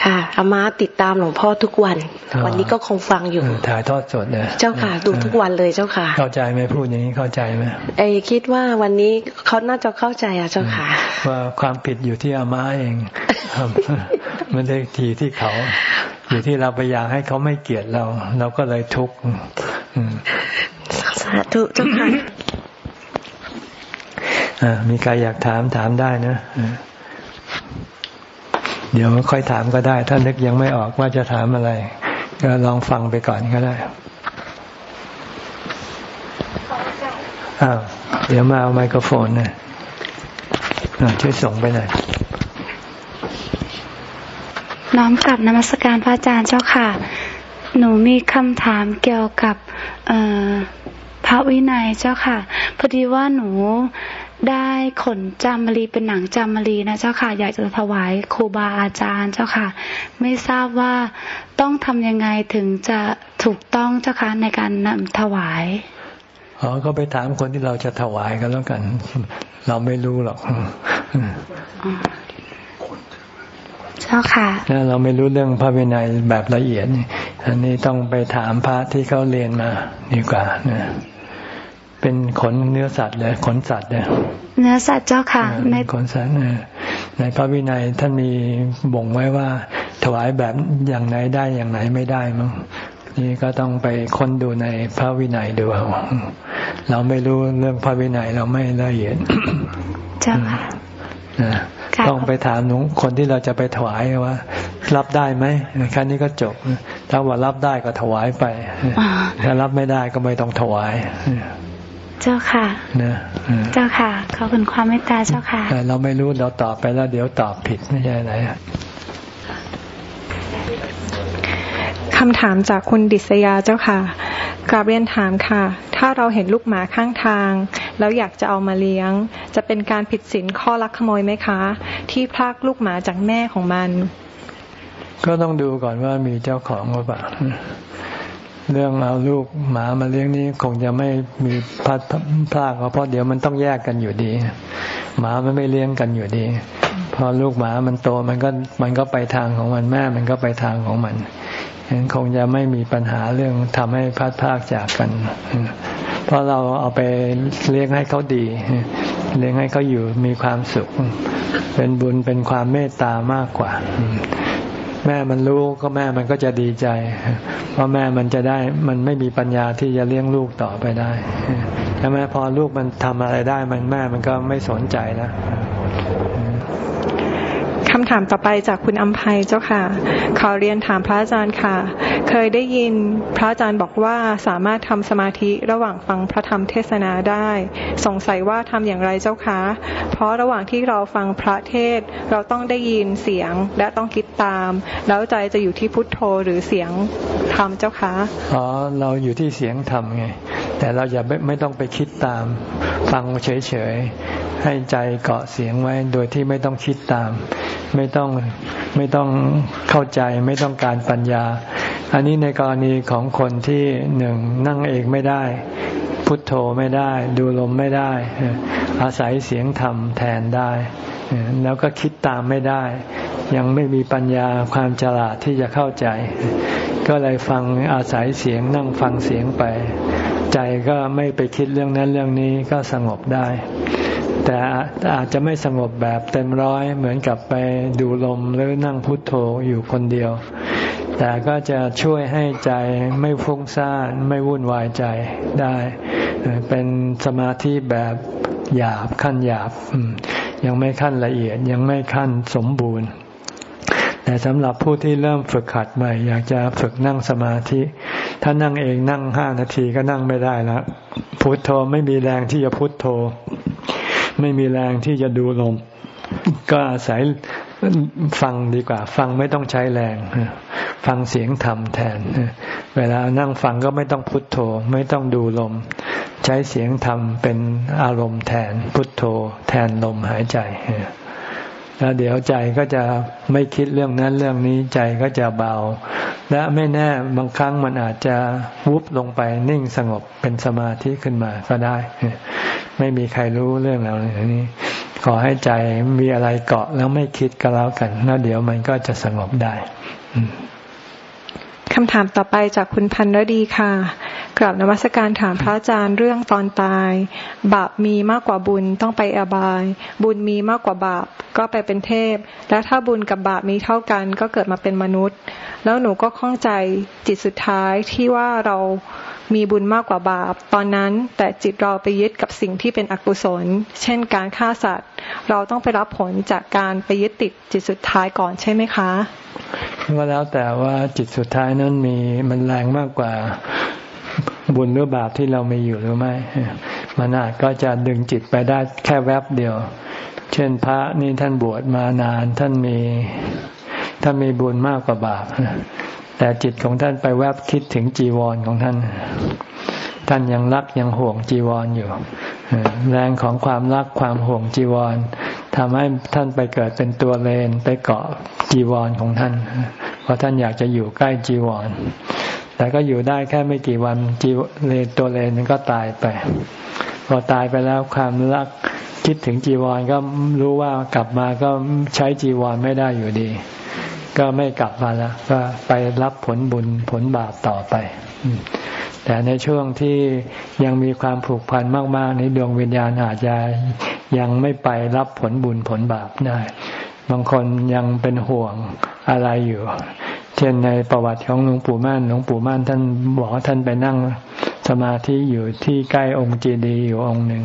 ค่ะอามาติดตามหลวงพ่อทุกวัน วันนี้ก็คงฟังอยู่ ถ่ายทอดสดเนี่ยเจ้าค่ะ ดูทุกวันเลยเจ้าค่ะ เข้าใจไหมพูดอย่างนี้เข้าใจไหมไอคิดว่าวันนี้เขาน่าจะเข้าใจอะเจ้าค่ะ ว่าความผิดอยู่ที่อามาเองมันได้ทีที่เขา อยู่ที่เราไปอยากให้เขาไม่เกลียดเรา เราก็เลยทุกข์สาธุเจ้าค่ะมีใครอยากถามถามได้นะ เดี๋ยวค่อยถามก็ได้ ถ้านึกยังไม่ออกว่าจะถามอะไร ก็ลองฟังไปก่อนก็ได้อ้าวเดี๋ยวมาเอาไมโครโฟนนะช่วยส่งไปหน่อยน้อมกลับนมัสการพระอาจารย์เจ้าค่ะ หนูมีคำถามเกี่ยวกับพระวินัยเจ้าค่ะ พอดีว่าหนู ได้ขนจามรีเป็นหนังจามรีนะเจ้าค่ะ อยากจะถวายครูบาอาจารย์เจ้าค่ะ ไม่ทราบว่าต้องทำยังไงถึงจะถูกต้องเจ้าค่ะในการนำถวายอ๋อก็ไปถามคนที่เราจะถวายกันแล้วกัน เราไม่รู้หรอกเจ้าค่ะเราไม่รู้เรื่องพระวินัยแบบละเอียดอันนี้ต้องไปถามพระที่เขาเรียนมาดีกว่านะ เป็นขนเนื้อสัตว์เลยขนสัตว์เนี่ยเนื้อสัตว์เจ้าค่ะในขนสัตว์ในพระวินัยท่านมีบ่งไว้ว่า ถวายแบบอย่างไหนได้อย่างไหนไม่ได้มั้งนี่ก็ต้องไปค้นดูในพระวินัยดูเอาเราไม่รู้เรื่องพระวินัยเราไม่ละเอียดเจ้าค่ะต้องไปถามหนูคนที่เราจะไปถวายว่า รับได้ไหมแค่นี้ก็จบ ถ้าว่ารับได้ก็ถวายไป ถ้ารับไม่ได้ก็ไม่ต้องถวาย เจ้าค่ะนะเจ้าค่ะขอบคุณความเมตตาเจ้าค่ะเราไม่รู้เราตอบไปแล้วเดี๋ยวตอบผิดไม่ใช่ไหนคำถามจากคุณดิษยาเจ้าค่ะกราบเรียนถามค่ะ ถ้าเราเห็นลูกหมาข้างทาง แล้วอยากจะเอามาเลี้ยง จะเป็นการผิดศีลข้อลักขโมยไหมคะ ที่พลากลูกหมาจากแม่ของมัน ก็ต้องดูก่อนว่ามีเจ้าของหรือเปล่า เรื่องเอาลูกหมามาเลี้ยงนี้คงจะไม่มีพัดพลากเพราะเดี๋ยวมันต้องแยกกันอยู่ดี หมามันไม่เลี้ยงกันอยู่ดี พอลูกหมามันโตมันก็มันก็ไปทางของมันแม่มันก็ไปทางของมันฉะนั้นคงจะไม่มีปัญหาเรื่องทำให้พัดพากจากกัน เพราะเราเอาไปเลี้ยงให้เขาดี เลี้ยงให้เขาอยู่มีความสุข เป็นบุญเป็นความเมตตามากกว่า แม่มันรู้ก็แม่มันก็จะดีใจ เพราะแม่มันจะได้มันไม่มีปัญญาที่จะเลี้ยงลูกต่อไปได้ใช่ไหมพอลูกมันทำอะไรได้มันแม่มันก็ไม่สนใจแล้ว คำถามต่อไปจากคุณอัมภัยเจ้าค่ะ ขอเรียนถามพระอาจารย์ค่ะ เคยได้ยินพระอาจารย์บอกว่าสามารถทำสมาธิระหว่างฟังพระธรรมเทศนาได้ สงสัยว่าทำอย่างไรเจ้าคะ เพราะระหว่างที่เราฟังพระเทศ เราต้องได้ยินเสียงและต้องคิดตาม แล้วใจจะอยู่ที่พุทโธหรือเสียงธรรมเจ้าคะ อ๋อ เราอยู่ที่เสียงธรรมไง แต่เราอย่าไม่ต้องไปคิดตาม ฟังเฉยๆ ให้ใจเกาะเสียงไว้โดยที่ไม่ต้องคิดตาม ไม่ต้องไม่ต้องเข้าใจไม่ต้องการปัญญา อันนี้ในกรณีของคนที่หนึ่งนั่งเองไม่ได้ พุทโธไม่ได้ ดูลมไม่ได้ อาศัยเสียงธรรมแทนได้ แล้วก็คิดตามไม่ได้ ยังไม่มีปัญญาความฉลาดที่จะเข้าใจ ก็เลยฟังอาศัยเสียงนั่งฟังเสียงไป ใจก็ไม่ไปคิดเรื่องนั้นเรื่องนี้ก็สงบได้ แต่อาจจะไม่สงบแบบเต็มร้อยเหมือนกับไปดูลมหรือนั่งพุทโธอยู่คนเดียว แต่ก็จะช่วยให้ใจไม่ฟุ้งซ่านไม่วุ่นวายใจได้ เป็นสมาธิแบบหยาบขั้นหยาบยังไม่ขั้นละเอียดยังไม่ขั้นสมบูรณ์ แต่สำหรับผู้ที่เริ่มฝึกขัดใหม่ อยากจะฝึกนั่งสมาธิ ถ้านั่งเองนั่งห้านาทีก็นั่งไม่ได้แล้วพุทโธไม่มีแรงที่จะพุทโธ ไม่มีแรงที่จะดูลม ก็อาศัยฟังดีกว่า ฟังไม่ต้องใช้แรง ฟังเสียงธรรมแทน เวลานั่งฟังก็ไม่ต้องพุทโธ ไม่ต้องดูลม ใช้เสียงธรรมเป็นอารมณ์แทน พุทโธ แทนลมหายใจ แล้วเดี๋ยวใจก็จะไม่คิดเรื่องนั้นเรื่องนี้ใจก็จะเบา และไม่แน่บางครั้งมันอาจจะวุบลงไปนิ่งสงบเป็นสมาธิขึ้นมาก็ได้ ไม่มีใครรู้เรื่องเราเลยนี้ ขอให้ใจมีอะไรเกาะแล้วไม่คิดก็แล้วกัน แล้วเดี๋ยวมันก็จะสงบได้คำถามต่อไปจากคุณพันรดีค่ะ กราบนมัสการถามพระอาจารย์เรื่องตอนตาย บาปมีมากกว่าบุญต้องไปอบาย บุญมีมากกว่าบาปก็ไปเป็นเทพ และถ้าบุญกับบาปมีเท่ากันก็เกิดมาเป็นมนุษย์ แล้วหนูก็ข้องใจจิตสุดท้ายที่ว่าเรามีบุญมากกว่าบาป ตอนนั้นแต่จิตเราไปยึดกับสิ่งที่เป็นอกุศล เช่นการฆ่าสัตว์ เราต้องไปรับผลจากการไปยึดติดจิตสุดท้ายก่อนใช่ไหมคะก็แล้วแต่ว่าจิตสุดท้ายนั้นมีมันแรงมากกว่า บุญหรือบาปที่เรามีอยู่หรือไม่ มันอาจก็จะดึงจิตไปได้แค่แวบเดียว เช่นพระนี่ท่านบวชมานานท่านมีท่านมีบุญมากกว่าบาป แต่จิตของท่านไปแวบคิดถึงจีวรของท่าน ท่านยังรักยังห่วงจีวรออยู่ แรงของความรักความห่วงจีวรทำให้ท่านไปเกิดเป็นตัวเลนไปเกาะจีวรของท่าน เพราะท่านอยากจะอยู่ใกล้จีวร แต่ก็อยู่ได้แค่ไม่กี่วันจีเลนตัวเลนมันก็ตายไป พอตายไปแล้วความรักคิดถึงจีวรก็รู้ว่ากลับมาก็ใช้จีวรไม่ได้อยู่ดี ก็ไม่กลับมาแล้ว ก็ไปรับผลบุญผลบาปต่อไป แต่ในช่วงที่ยังมีความผูกพันมาก ๆ ในดวงวิญญาณอาจจะยังไม่ไปรับผลบุญผลบาปได้ บางคนยังเป็นห่วงอะไรอยู่ เช่นในประวัติของหลวงปู่ม่านหลวงปู่ม่านท่านบอกว่าท่านไปนั่งสมาธิอยู่ที่ใกล้องค์เจดีย์อยู่องค์หนึ่ง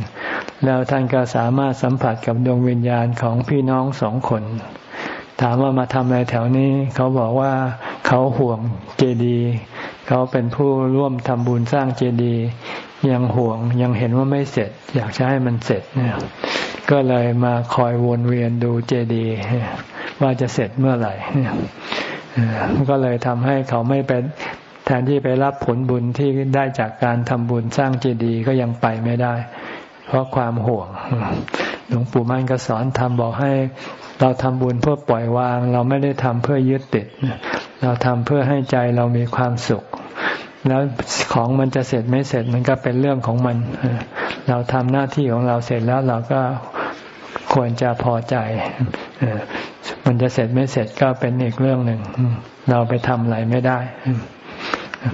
แล้วท่านก็สามารถสัมผัสกับดวงวิญญาณของพี่น้องสองคน ถามว่ามาทำอะไรแถวนี้ เขาบอกว่าเขาห่วงเจดีย์เขาเป็นผู้ร่วมทำบุญสร้างเจดีย์ยังห่วงยังเห็นว่าไม่เสร็จ อยากจะให้มันเสร็จเนี่ยก็เลยมาคอยวนเวียนดูเจดีย์ว่าจะเสร็จเมื่อไหร่ ก็เลยทำให้เขาไม่ไปแทนที่ไปรับผลบุญที่ได้จากการทำบุญสร้างเจดีย์ก็ยังไปไม่ได้ เพราะความห่วง หลวงปู่มั่นก็สอนทำบอกให้เราทำบุญเพื่อปล่อยวาง เราไม่ได้ทำเพื่อยึดติด เราทำเพื่อให้ใจเรามีความสุข แล้วของมันจะเสร็จไม่เสร็จมันก็เป็นเรื่องของมัน เราทำหน้าที่ของเราเสร็จแล้วเราก็ควรจะพอใจ มันจะเสร็จไม่เสร็จก็เป็นอีกเรื่องหนึ่ง เราไปทำอะไรไม่ได้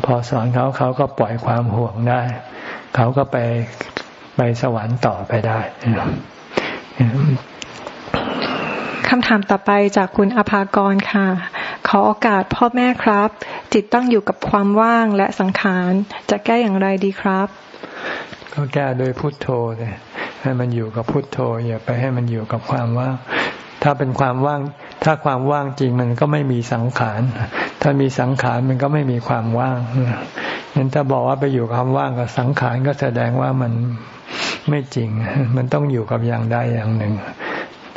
พอสอนเขาเขาก็ปล่อยความห่วงได้ เขาก็ไปไปสวรรค์ต่อไปได้คำถามต่อไปจากคุณอภากรค่ะ ขอโอกาสพ่อแม่ครับ จิตต้องอยู่กับความว่างและสังขารจะแก้อย่างไรดีครับ ก็แก้โดยพุทโธเลยให้มันอยู่กับพุทโธอย่าไปให้มันอยู่กับความว่าง ถ้าเป็นความว่าง ถ้าความว่างจริงมันก็ไม่มีสังขาร ถ้ามีสังขารมันก็ไม่มีความว่างงั้นถ้าบอกว่าไปอยู่กับความว่างกับสังขารก็แสดงว่ามันไม่จริง มันต้องอยู่กับอย่างใดอย่างหนึ่ง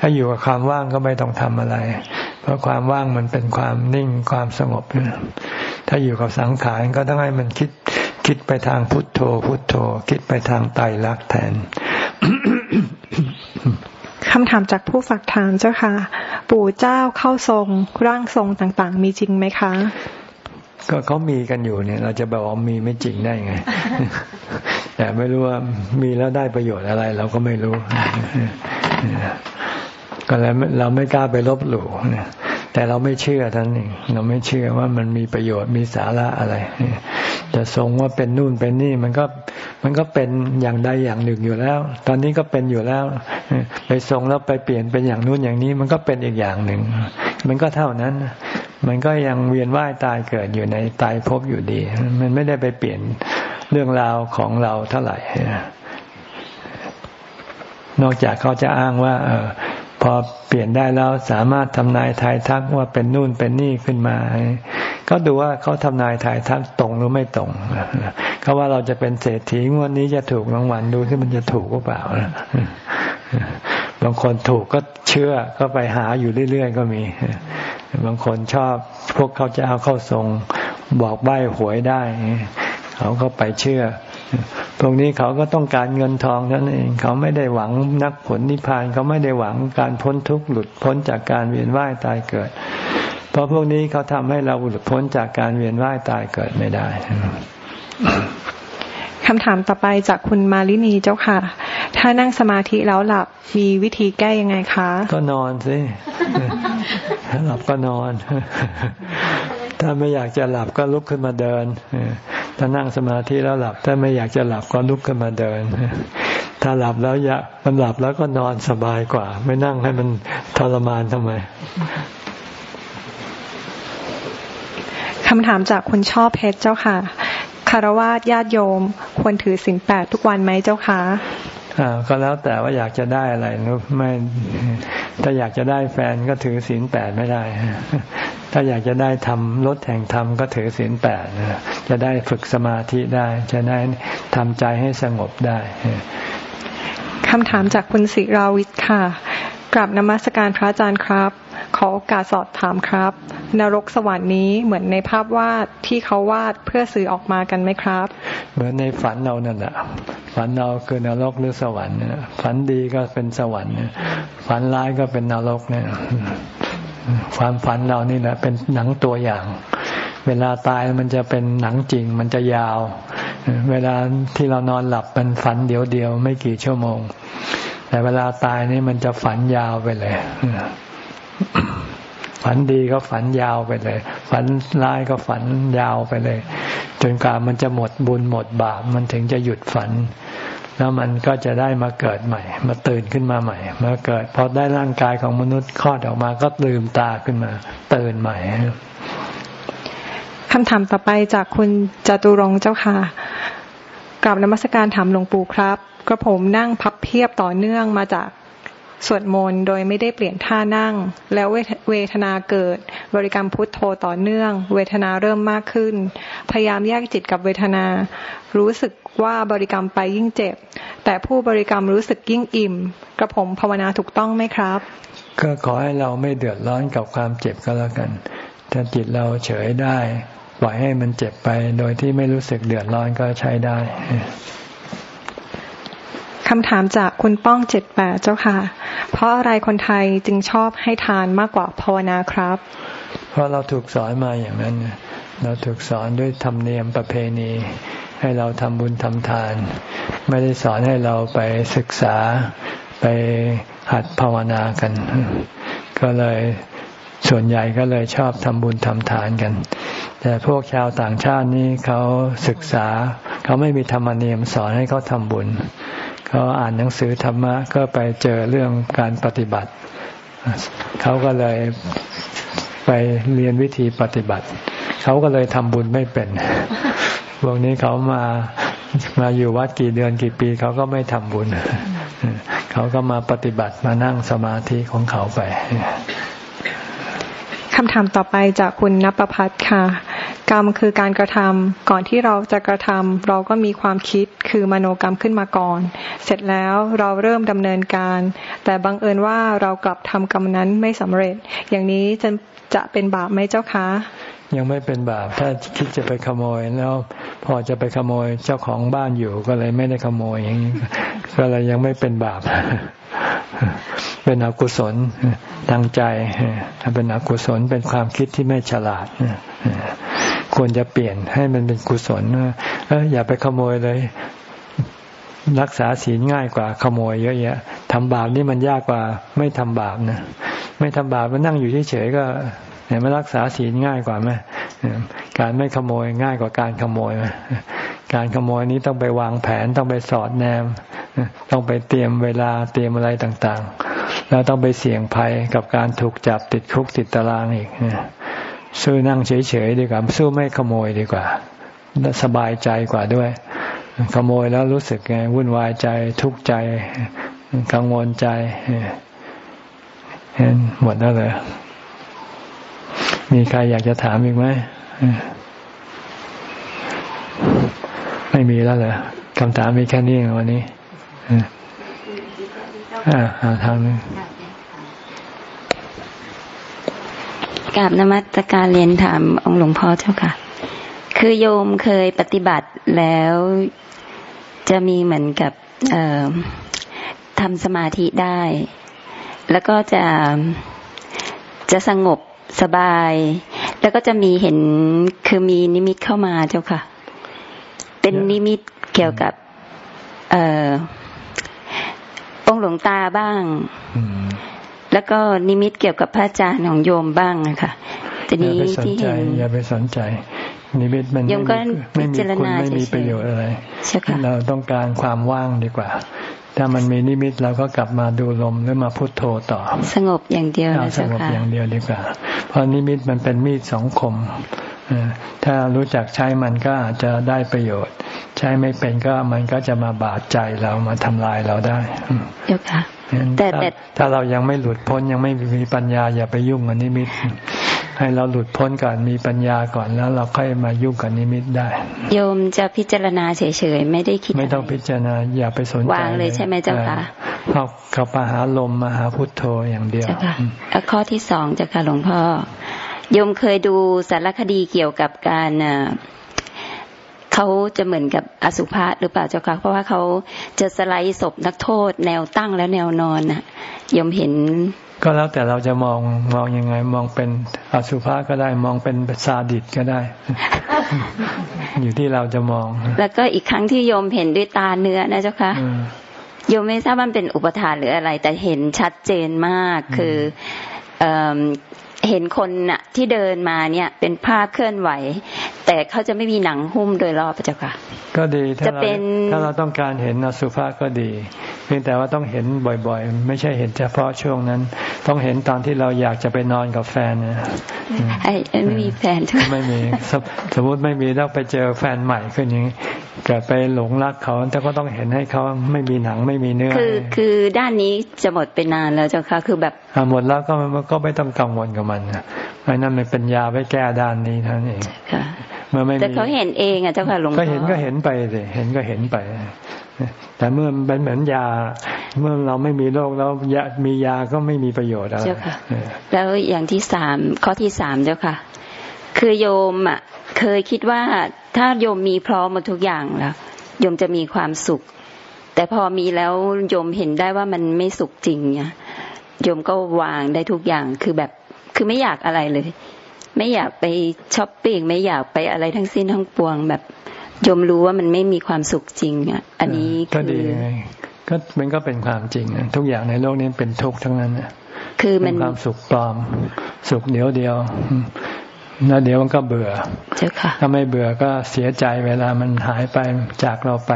ถ้าอยู่กับความว่างก็ไม่ต้องทำอะไร เพราะความว่างมันเป็นความนิ่งความสงบ ถ้าอยู่กับสังขารก็ต้องให้มันคิดคิดไปทางพุทโธ พุทโธ คิดไปทางไตรลักษณ์แทน คำถามจากผู้ฝากถามเจ้าค่ะ ปู่เจ้าเข้าทรง ร่างทรงต่างๆ มีจริงไหมคะ ก็เขามีกันอยู่เนี่ย เราจะบอกว่ามีไม่จริงได้ไง แต่ไม่รู้ว่ามีแล้วได้ประโยชน์อะไร เราก็ไม่รู้ก็เลยเราไม่กล้าไปลบหลู่เนี่ย แต่เราไม่เชื่อท่านเองเราไม่เชื่อว่ามันมีประโยชน์มีสาระอะไรจะทรงว่าเป็นนู่นเป็นนี่มันก็มันก็เป็นอย่างใดอย่างหนึ่งอยู่แล้ว ตอนนี้ก็เป็นอยู่แล้ว ไปทรงแล้วไปเปลี่ยนเป็นอย่างนู่นอย่างนี้ มันก็เป็นอีกอย่างหนึ่ง มันก็เท่านั้น มันก็ยังเวียนว่ายตายเกิดอยู่ในตายภพอยู่ดี มันไม่ได้ไปเปลี่ยนเรื่องราวของเราเท่าไหร่นอกจากเขาจะอ้างว่า เออ พอเปลี่ยนได้แล้วสามารถทำนายทายทักว่าเป็นนู่นเป็นนี่ขึ้นมา ก็ดูว่าเขาทำนายทายทักตรงหรือไม่ตรงเขาว่าเราจะเป็นเศรษฐีงวดนี้จะถูกรางวัลดูที่มันจะถูกหรือเปล่าบางคนถูกก็เชื่อก็ไปหาอยู่เรื่อยๆก็มี บางคนชอบพวกเขาจะเอาเข้าทรงบอกใบ้หวยได้ เขาก็ไปเชื่อ พวกนี้เขาก็ต้องการเงินทองนั่นเอง เขาไม่ได้หวังนักผลนิพพาน เขาไม่ได้หวังการพ้นทุกข์หลุดพ้นจากการเวียนว่ายตายเกิด เพราะพวกนี้เขาทำให้เราหลุดพ้นจากการเวียนว่ายตายเกิดไม่ได้คำถามต่อไปจากคุณมาลินีเจ้าค่ะ ถ้านั่งสมาธิแล้วหลับมีวิธีแก้ยังไงคะ ก็นอนสิหลับก็นอน ถ้าไม่อยากจะหลับก็ลุกขึ้นมาเดินถ้านั่งสมาธิแล้วหลับ ถ้าไม่อยากจะหลับก็ลุกขึ้นมาเดิน ถ้าหลับแล้วอยากมันหลับแล้วก็นอนสบายกว่า ไม่นั่งให้มันทรมานทำไมคำถามจากคุณชอบเพชรเจ้าค่ะคารวะญาติโยม ควรถือสิ่งแปดทุกวันไหมเจ้าคะ ก็แล้วแต่ว่าอยากจะได้อะไรนุไม่ถ้าอยากจะได้แฟนก็ถือศีลแปดไม่ได้ ถ้าอยากจะได้ทำลดแห่งธรรมก็ถือศีลแปดจะได้ฝึกสมาธิได้ จะได้ทำใจให้สงบได้คำถามจากคุณศิราวิทย์ค่ะกราบนมัสการพระอาจารย์ครับ ขอโอกาสสอบถามครับ นรกสวรรค์นี้เหมือนในภาพวาดที่เขาวาดเพื่อสื่อออกมากันไหมครับ เหมือนในฝันเรานั่นแหละฝันเราคือนรกหรือสวรรค์ฝันดีก็เป็นสวรรค์ฝันร้ายก็เป็นนรกเนี่ยความฝันเรานี่แหละเป็นหนังตัวอย่าง เวลาตายมันจะเป็นหนังจริง มันจะยาว เวลาที่เรานอนหลับมันฝันเดียวเดียวไม่กี่ชั่วโมง แต่เวลาตายนี่มันจะฝันยาวไปเลย ฝันดีก็ฝันยาวไปเลย ฝันร้ายก็ฝันยาวไปเลย จนกว่ามันจะหมดบุญหมดบาปมันถึงจะหยุดฝัน แล้วมันก็จะได้มาเกิดใหม่ มาตื่นขึ้นมาใหม่ มาเกิดพอได้ร่างกายของมนุษย์คลอดออกมาก็ลืมตาขึ้นมา ตื่นใหม่คำถามต่อไปจากคุณจตุรงเจ้าค่ะกราบนมัสการถามหลวงปู่ครับ กระผมนั่งพับเพียบต่อเนื่องมาจาก สวดมนต์โดยไม่ได้เปลี่ยนท่านั่ง แล้วเวทนาเกิด บริกรรมพุทโธต่อเนื่อง เวทนาเริ่มมากขึ้น พยายามแยกจิตกับเวทนา รู้สึกว่าบริกรรมไปยิ่งเจ็บ แต่ผู้บริกรรมรู้สึกยิ่งอิ่ม กระผมภาวนาถูกต้องไหมครับ ก็ขอให้เราไม่เดือดร้อนกับความเจ็บก็แล้วกัน ถ้าจิตเราเฉยได้ ปล่อยให้มันเจ็บไป โดยที่ไม่รู้สึกเดือดร้อนก็ใช้ได้ คำถามจากคุณป้องเจ็ดแปดเจ้าค่ะ เพราะอะไรคนไทยจึงชอบให้ทานมากกว่าภาวนาครับ เพราะเราถูกสอนมาอย่างนั้น เราถูกสอนด้วยธรรมเนียมประเพณี ให้เราทำบุญทำทาน ไม่ได้สอนให้เราไปศึกษาไปหัดภาวนากัน ก็เลยส่วนใหญ่ก็เลยชอบทำบุญทำทานกัน แต่พวกชาวต่างชาตินี่เขาศึกษา เขาไม่มีธรรมเนียมสอนให้เขาทำบุญ เขาอ่านหนังสือธรรมะก็ไปเจอเรื่องการปฏิบัติ เขาก็เลยไปเรียนวิธีปฏิบัติ เขาก็เลยทำบุญไม่เป็นพวกนี้เขามามาอยู่วัดกี่เดือนกี่ปี เขาก็ไม่ทำบุญ เขาก็มาปฏิบัติมานั่งสมาธิของเขาไปคำถามต่อไปจากคุณนภพัฒน์ค่ะ กรรมคือการกระทำก่อนที่เราจะกระทำเราก็มีความคิดคือมโนกรรมขึ้นมาก่อน เสร็จแล้วเราเริ่มดำเนินการ แต่บังเอิญว่าเรากลับทำกรรมนั้นไม่สำเร็จ อย่างนี้จะจะเป็นบาปไหมเจ้าคะ ยังไม่เป็นบาปถ้าคิดจะไปขโมยแล้วพอจะไปขโมยเจ้าของบ้านอยู่ก็เลยไม่ได้ขโมยอย่างนี้ก็เลยยังไม่เป็นบาป เป็นอกุศลทางใจเป็นอกุศลเป็นความคิดที่ไม่ฉลาด ควรจะเปลี่ยนให้มันเป็นกุศลเอออย่าไปขโมยเลย รักษาศีลง่ายกว่าขโมยเยอะแยะทำบาปนี่มันยากกว่า ไม่ทำบาปนะไม่ทำบาปมันนั่งอยู่เฉยๆก็เนี่ยมันรักษาศีลง่ายกว่าไหมการไม่ขโมยง่ายกว่าการขโมยไหมการขโมยนี้ต้องไปวางแผนต้องไปสอดแนม ต้องไปเตรียมเวลาเตรียมอะไรต่างๆ แล้วต้องไปเสี่ยงภัยกับการถูกจับติดคุกติดตารางอีก สู้นั่งเฉยๆดีกว่า สู้ไม่ขโมยดีกว่า สบายใจกว่าด้วย ขโมยแล้วรู้สึกไงวุ่นวายใจทุกข์ใจ กังวลใจเห็นหมดแล้วเลยมีใครอยากจะถามอีกไหมไม่มีแล้วเหรอคำถามมีแค่นี้วันนี้อ่าทางนึง กราบนมัสการเรียนถามองค์หลวงพ่อเจ้าค่ะ คือโยมเคยปฏิบัติแล้วจะมีเหมือนกับทำสมาธิได้ แล้วก็จะจะสงบสบาย แล้วก็จะมีเห็นคือมีนิมิตเข้ามาเจ้าค่ะ เป็นนิมิตเกี่ยวกับ เออองหลวงตาบ้าง แล้วก็นิมิตเกี่ยวกับพระอาจารย์ของโยมบ้างนะคะทีนี้ที่เห็นอย่าไปสนใจนิมิตมันไม่มีไม่มีคุณไม่มีประโยชน์อะไรเราต้องการความว่างดีกว่า ถ้ามันมีนิมิตเราก็กลับมาดูลมหรือมาพุโทโธต่อ สงบอย่างเดียวนะสงบอย่างเดียวดีกว่า เพราะนิมิตมันเป็นมีดสองคมถ้ารู้จักใช้มันก็อาจจะได้ประโยชน์ ใช้ไม่เป็นก็มันก็จะมาบาดใจเรามาทำลายเราได้เดี๋ยวค่ะ แต่แต่ถ้าเรายังไม่หลุดพ้นยังไม่มีปัญญาอย่าไปยุ่งกับนิมิต ให้เราหลุดพ้นก่อนมีปัญญาก่อนแล้วเราค่อยมายุ่งกับนิมิตได้ โยมจะพิจารณาเฉยๆไม่ได้คิด ไม่ต้องพิจารณาอย่าไปสนใจวางเลยใช่ไหมเจ้าค่ะเขาเขาปหาลมมาหาพุทโธอย่างเดียวข้อที่สองเจ้าค่ะหลวงพ่อโยมเคยดูสารคดีเกี่ยวกับการ เขาจะเหมือนกับอสุภะหรือเปล่าเจ้าค่ะเพราะว่าเขาจะสไลด์ศพนักโทษ แนวตั้งและแนวนอนน่ะยมเห็น ก็แล้วแต่เราจะมองมองยังไง มองเป็นอสุภะก็ได้มองเป็นซาดิสก็ได้ อยู่ที่เราจะมอง แล้วก็อีกครั้งที่โยมเห็นด้วยตาเนื้อนะเจ้าค่ะโยมไม่ทราบมันเป็นอุปทานหรืออะไร แต่เห็นชัดเจนมากคือ เห็นคนน่ะที่เดินมาเนี่ยเป็นภาพเคลื่อนไหว แต่เขาจะไม่มีหนังหุ้มโดยรอบเจ้าค่ะ ก็ดีถ้าเราถ้าเราต้องการเห็นอสุภะก็ดี เพียงแต่ว่าต้องเห็นบ่อยๆ ไม่ใช่เห็นเฉพาะช่วงนั้น ต้องเห็นตอนที่เราอยากจะไปนอนกับแฟนนะไอ้ไม่มีแฟนไม่มีสมมติไม่มีแล้วไปเจอแฟนใหม่ขึ้นอย่างนี้เกิดไปหลงรักเขาแต่ก็ต้องเห็นให้เขาไม่มีหนังไม่มีเนื้อ คือคือด้านนี้จะหมดไปนานแล้วเจ้าค่ะคือแบบหมดแล้วก็ก็ไม่ต้องกังวลกับมันเพราะนั่นมันเป็นยาไว้แก้ด้านนี้ท่านเองเมื่อไม่แต่เขาเห็นเองอะเจ้าค่ะหลวงพ่อก็เห็นก็เห็นไปสิเห็นก็เห็นไป แต่เมื่อเป็นเหมือนยา เมื่อเราไม่มีโรคแล้วยามียาก็ไม่มีประโยชน์อะไรเจ้าค่ะ แล้วอย่างที่สามข้อที่สามเจ้าค่ะ คือโยมอะเคยคิดว่าถ้าโยมมีพร้อมหมดทุกอย่างแล้วโยมจะมีความสุข แต่พอมีแล้วโยมเห็นได้ว่ามันไม่สุขจริงเนี่ยโยมก็วางได้ทุกอย่างคือแบบคือไม่อยากอะไรเลย ไม่อยากไปช้อปปิ้งไม่อยากไปอะไรทั้งสิ้นทั้งปวงแบบ ยมรู้ว่ามันไม่มีความสุขจริงอะ อันนี้ก็ดีก็มันก็เป็นความจริง ทุกอย่างในโลกนี้เป็นทุกข์ทั้งนั้นคือมันความสุขปลอม สุขเดียวเดียว แล้วเดี๋ยวมันก็เบื่อถ้าไม่เบื่อก็เสียใจเวลามันหายไปจากเราไป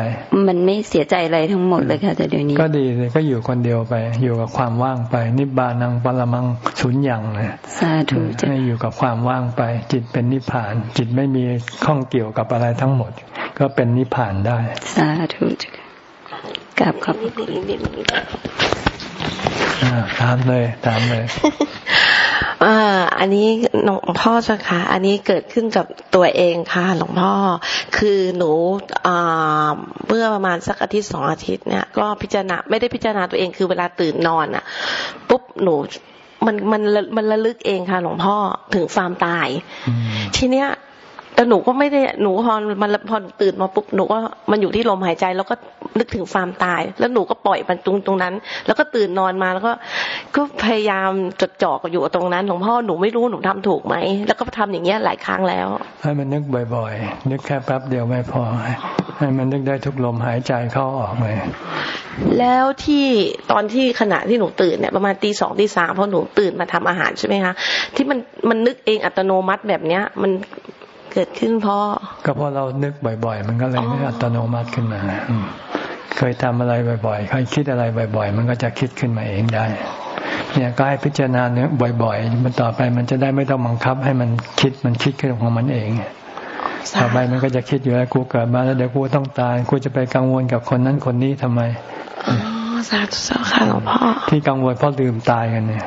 มันไม่เสียใจอะไรทั้งหมดเลยค่ะแต่เดี๋ยวนี้ ก็ดีเลยก็อยู่คนเดียวไป อยู่กับความว่างไป นิบานังปรมังสุญญ์ยังเลยสาธุให้อยู่กับความว่างไป จิตเป็นนิพพาน จิตไม่มีข้องเกี่ยวกับอะไรทั้งหมด ก็เป็นนิพพานได้ สาธุกลับขอบ ถามเลยถามเลยอ่าอันนี้หลวงพ่อจ้ะค่ะ อันนี้เกิดขึ้นกับตัวเองค่ะ หลวงพ่อ คือหนูอ่าเมื่อประมาณสักอาทิตย์สองอาทิตย์เนี่ย ก็พิจารณาไม่ได้พิจารณาตัวเองคือเวลาตื่นนอนอะ ปุ๊บหนูมันมันมันระลึกเองค่ะ หลวงพ่อถึงความตาย ทีเนี้ย แต่หนูก็ไม่ได้หนูพอมันพอตื่นมาปุ๊บหนูก็มันอยู่ที่ลมหายใจ แล้วก็นึกถึงความตาย แล้วหนูก็ปล่อยมันตรงตรงนั้น แล้วก็ตื่นนอนมาแล้วก็ก็พยายามจดจ่ออยู่ตรงนั้นหลวงพ่อหนูไม่รู้หนูทำถูกไหมแล้วก็ทำอย่างเงี้ยหลายครั้งแล้ว ให้มันนึกบ่อยๆ นึกแค่แป๊บเดียวไม่พอ ให้มันนึกได้ทุกลมหายใจเข้าออกเลยแล้วที่ตอนที่ขณะที่หนูตื่นเนี่ยประมาณตีสองตีสามพอหนูตื่นมาทำอาหารใช่ไหมคะที่มันมันนึกเองอัตโนมัติแบบเนี้ยมัน เกิดขึ้นเพราะ ก็เพราะเรานึกบ่อย ๆ มันก็เลยอัตโนมัติขึ้นมาเคยทำอะไรบ่อยๆเคยคิดอะไรบ่อย ๆ มันก็จะคิดขึ้นมาเองได้ เนี่ยก็ให้พิจารณาเนื้อบ่อย ๆ มันต่อไปมันจะได้ไม่ต้องบังคับ ให้มันคิดมันคิดขึ้นของมันเองต่อไปมันก็จะคิดอยู่แล้วกูเกิดมาแล้วเดี๋ยวกูต้องตายกูจะไปกังวลกับคนนั้นคนนี้ทำไมอ๋อสาธุค่ะหลวงพ่อที่กังวลเพราะลืมตายกันเนี่ย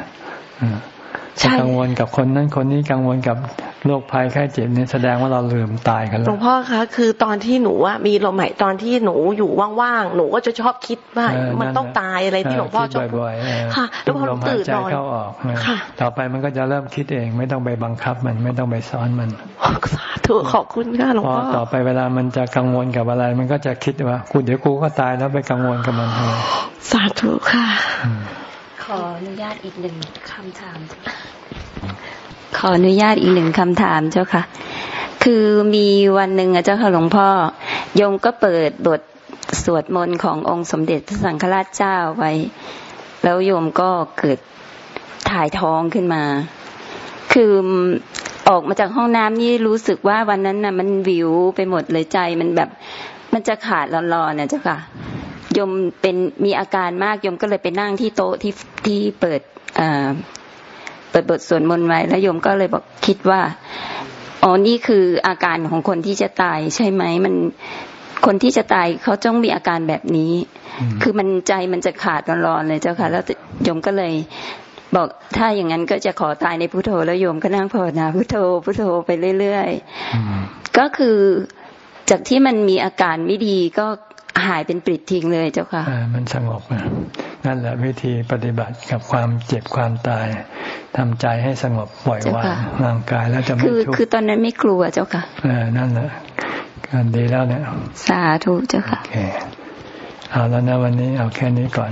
กังวลกับคนนั้นคนนี้กังวลกับโรคภัยไข้เจ็บเนี่ยแสดงว่าเราลืมตายกันแล้วหลวงพ่อคะคือตอนที่หนูว่ามีลมหายตอนที่หนูอยู่ว่างๆหนูก็จะชอบคิดว่ามันต้องตายอะไรที่หลวงพ่อชอบบ่อยๆค่ะแล้วพอตื่นนอนเข้าออกค่ะต่อไปมันก็จะเริ่มคิดเอง ไม่ต้องไปบังคับมันไม่ต้องไปสอนมันสาธุขอบคุณค่ะหลวงพ่อต่อไปเวลามันจะกังวลกับอะไร มันก็จะคิดว่ากูเดี๋ยวกูก็ตายแล้วไปกังวลกับมันสาธุค่ะ ขออนุญาตอีกหนึ่งคำถาม ขออนุญาตอีกหนึ่งคำถามเจ้าค่ะ คือมีวันหนึ่งอะเจ้าค่ะหลวงพ่อโยมก็เปิดบทสวดมนต์ขององค์สมเด็จพระสังฆราชเจ้าไว้ แล้วโยมก็เกิดถ่ายท้องขึ้นมา คือออกมาจากห้องน้ำนี่รู้สึกว่าวันนั้นน่ะ มันวิวไปหมดเลยใจมันแบบ มันจะขาดร้อนๆนะเจ้าค่ะ ยมเป็นมีอาการมากยมก็เลยไปนั่งที่โต๊ะที่ที่เปิดอ่าเปิดบทสวดมนต์ไว้แล้วยมก็เลยบอกคิดว่าอ๋อนี่คืออาการของคนที่จะตายใช่ไหมมันคนที่จะตายเขาต้องมีอาการแบบนี้ คือมันใจมันจะขาดร้อนๆเลยเจ้าค่ะ แล้วยมก็เลยบอกถ้าอย่างนั้นก็จะขอตายในพุทโธแล้วโยมก็นั่งภาวนาพุทโธพุทโธไปเรื่อยๆก็คือจากที่มันมีอาการไม่ดีก็ หายเป็นปลิดทิ้งเลยเจ้าค่ะมันสงบนะนั่นแหละวิธีปฏิบัติกับความเจ็บความตายทำใจให้สงบปล่อยวางร่างกายแล้วจะไม่ทุกข์คือตอนนั้นไม่กลัวเจ้าค่ะเออนั่นแหละการดีแล้วเนี่ยสาธุเจ้าค่ะโอเคเอาแล้วนะวันนี้เอาแค่นี้ก่อน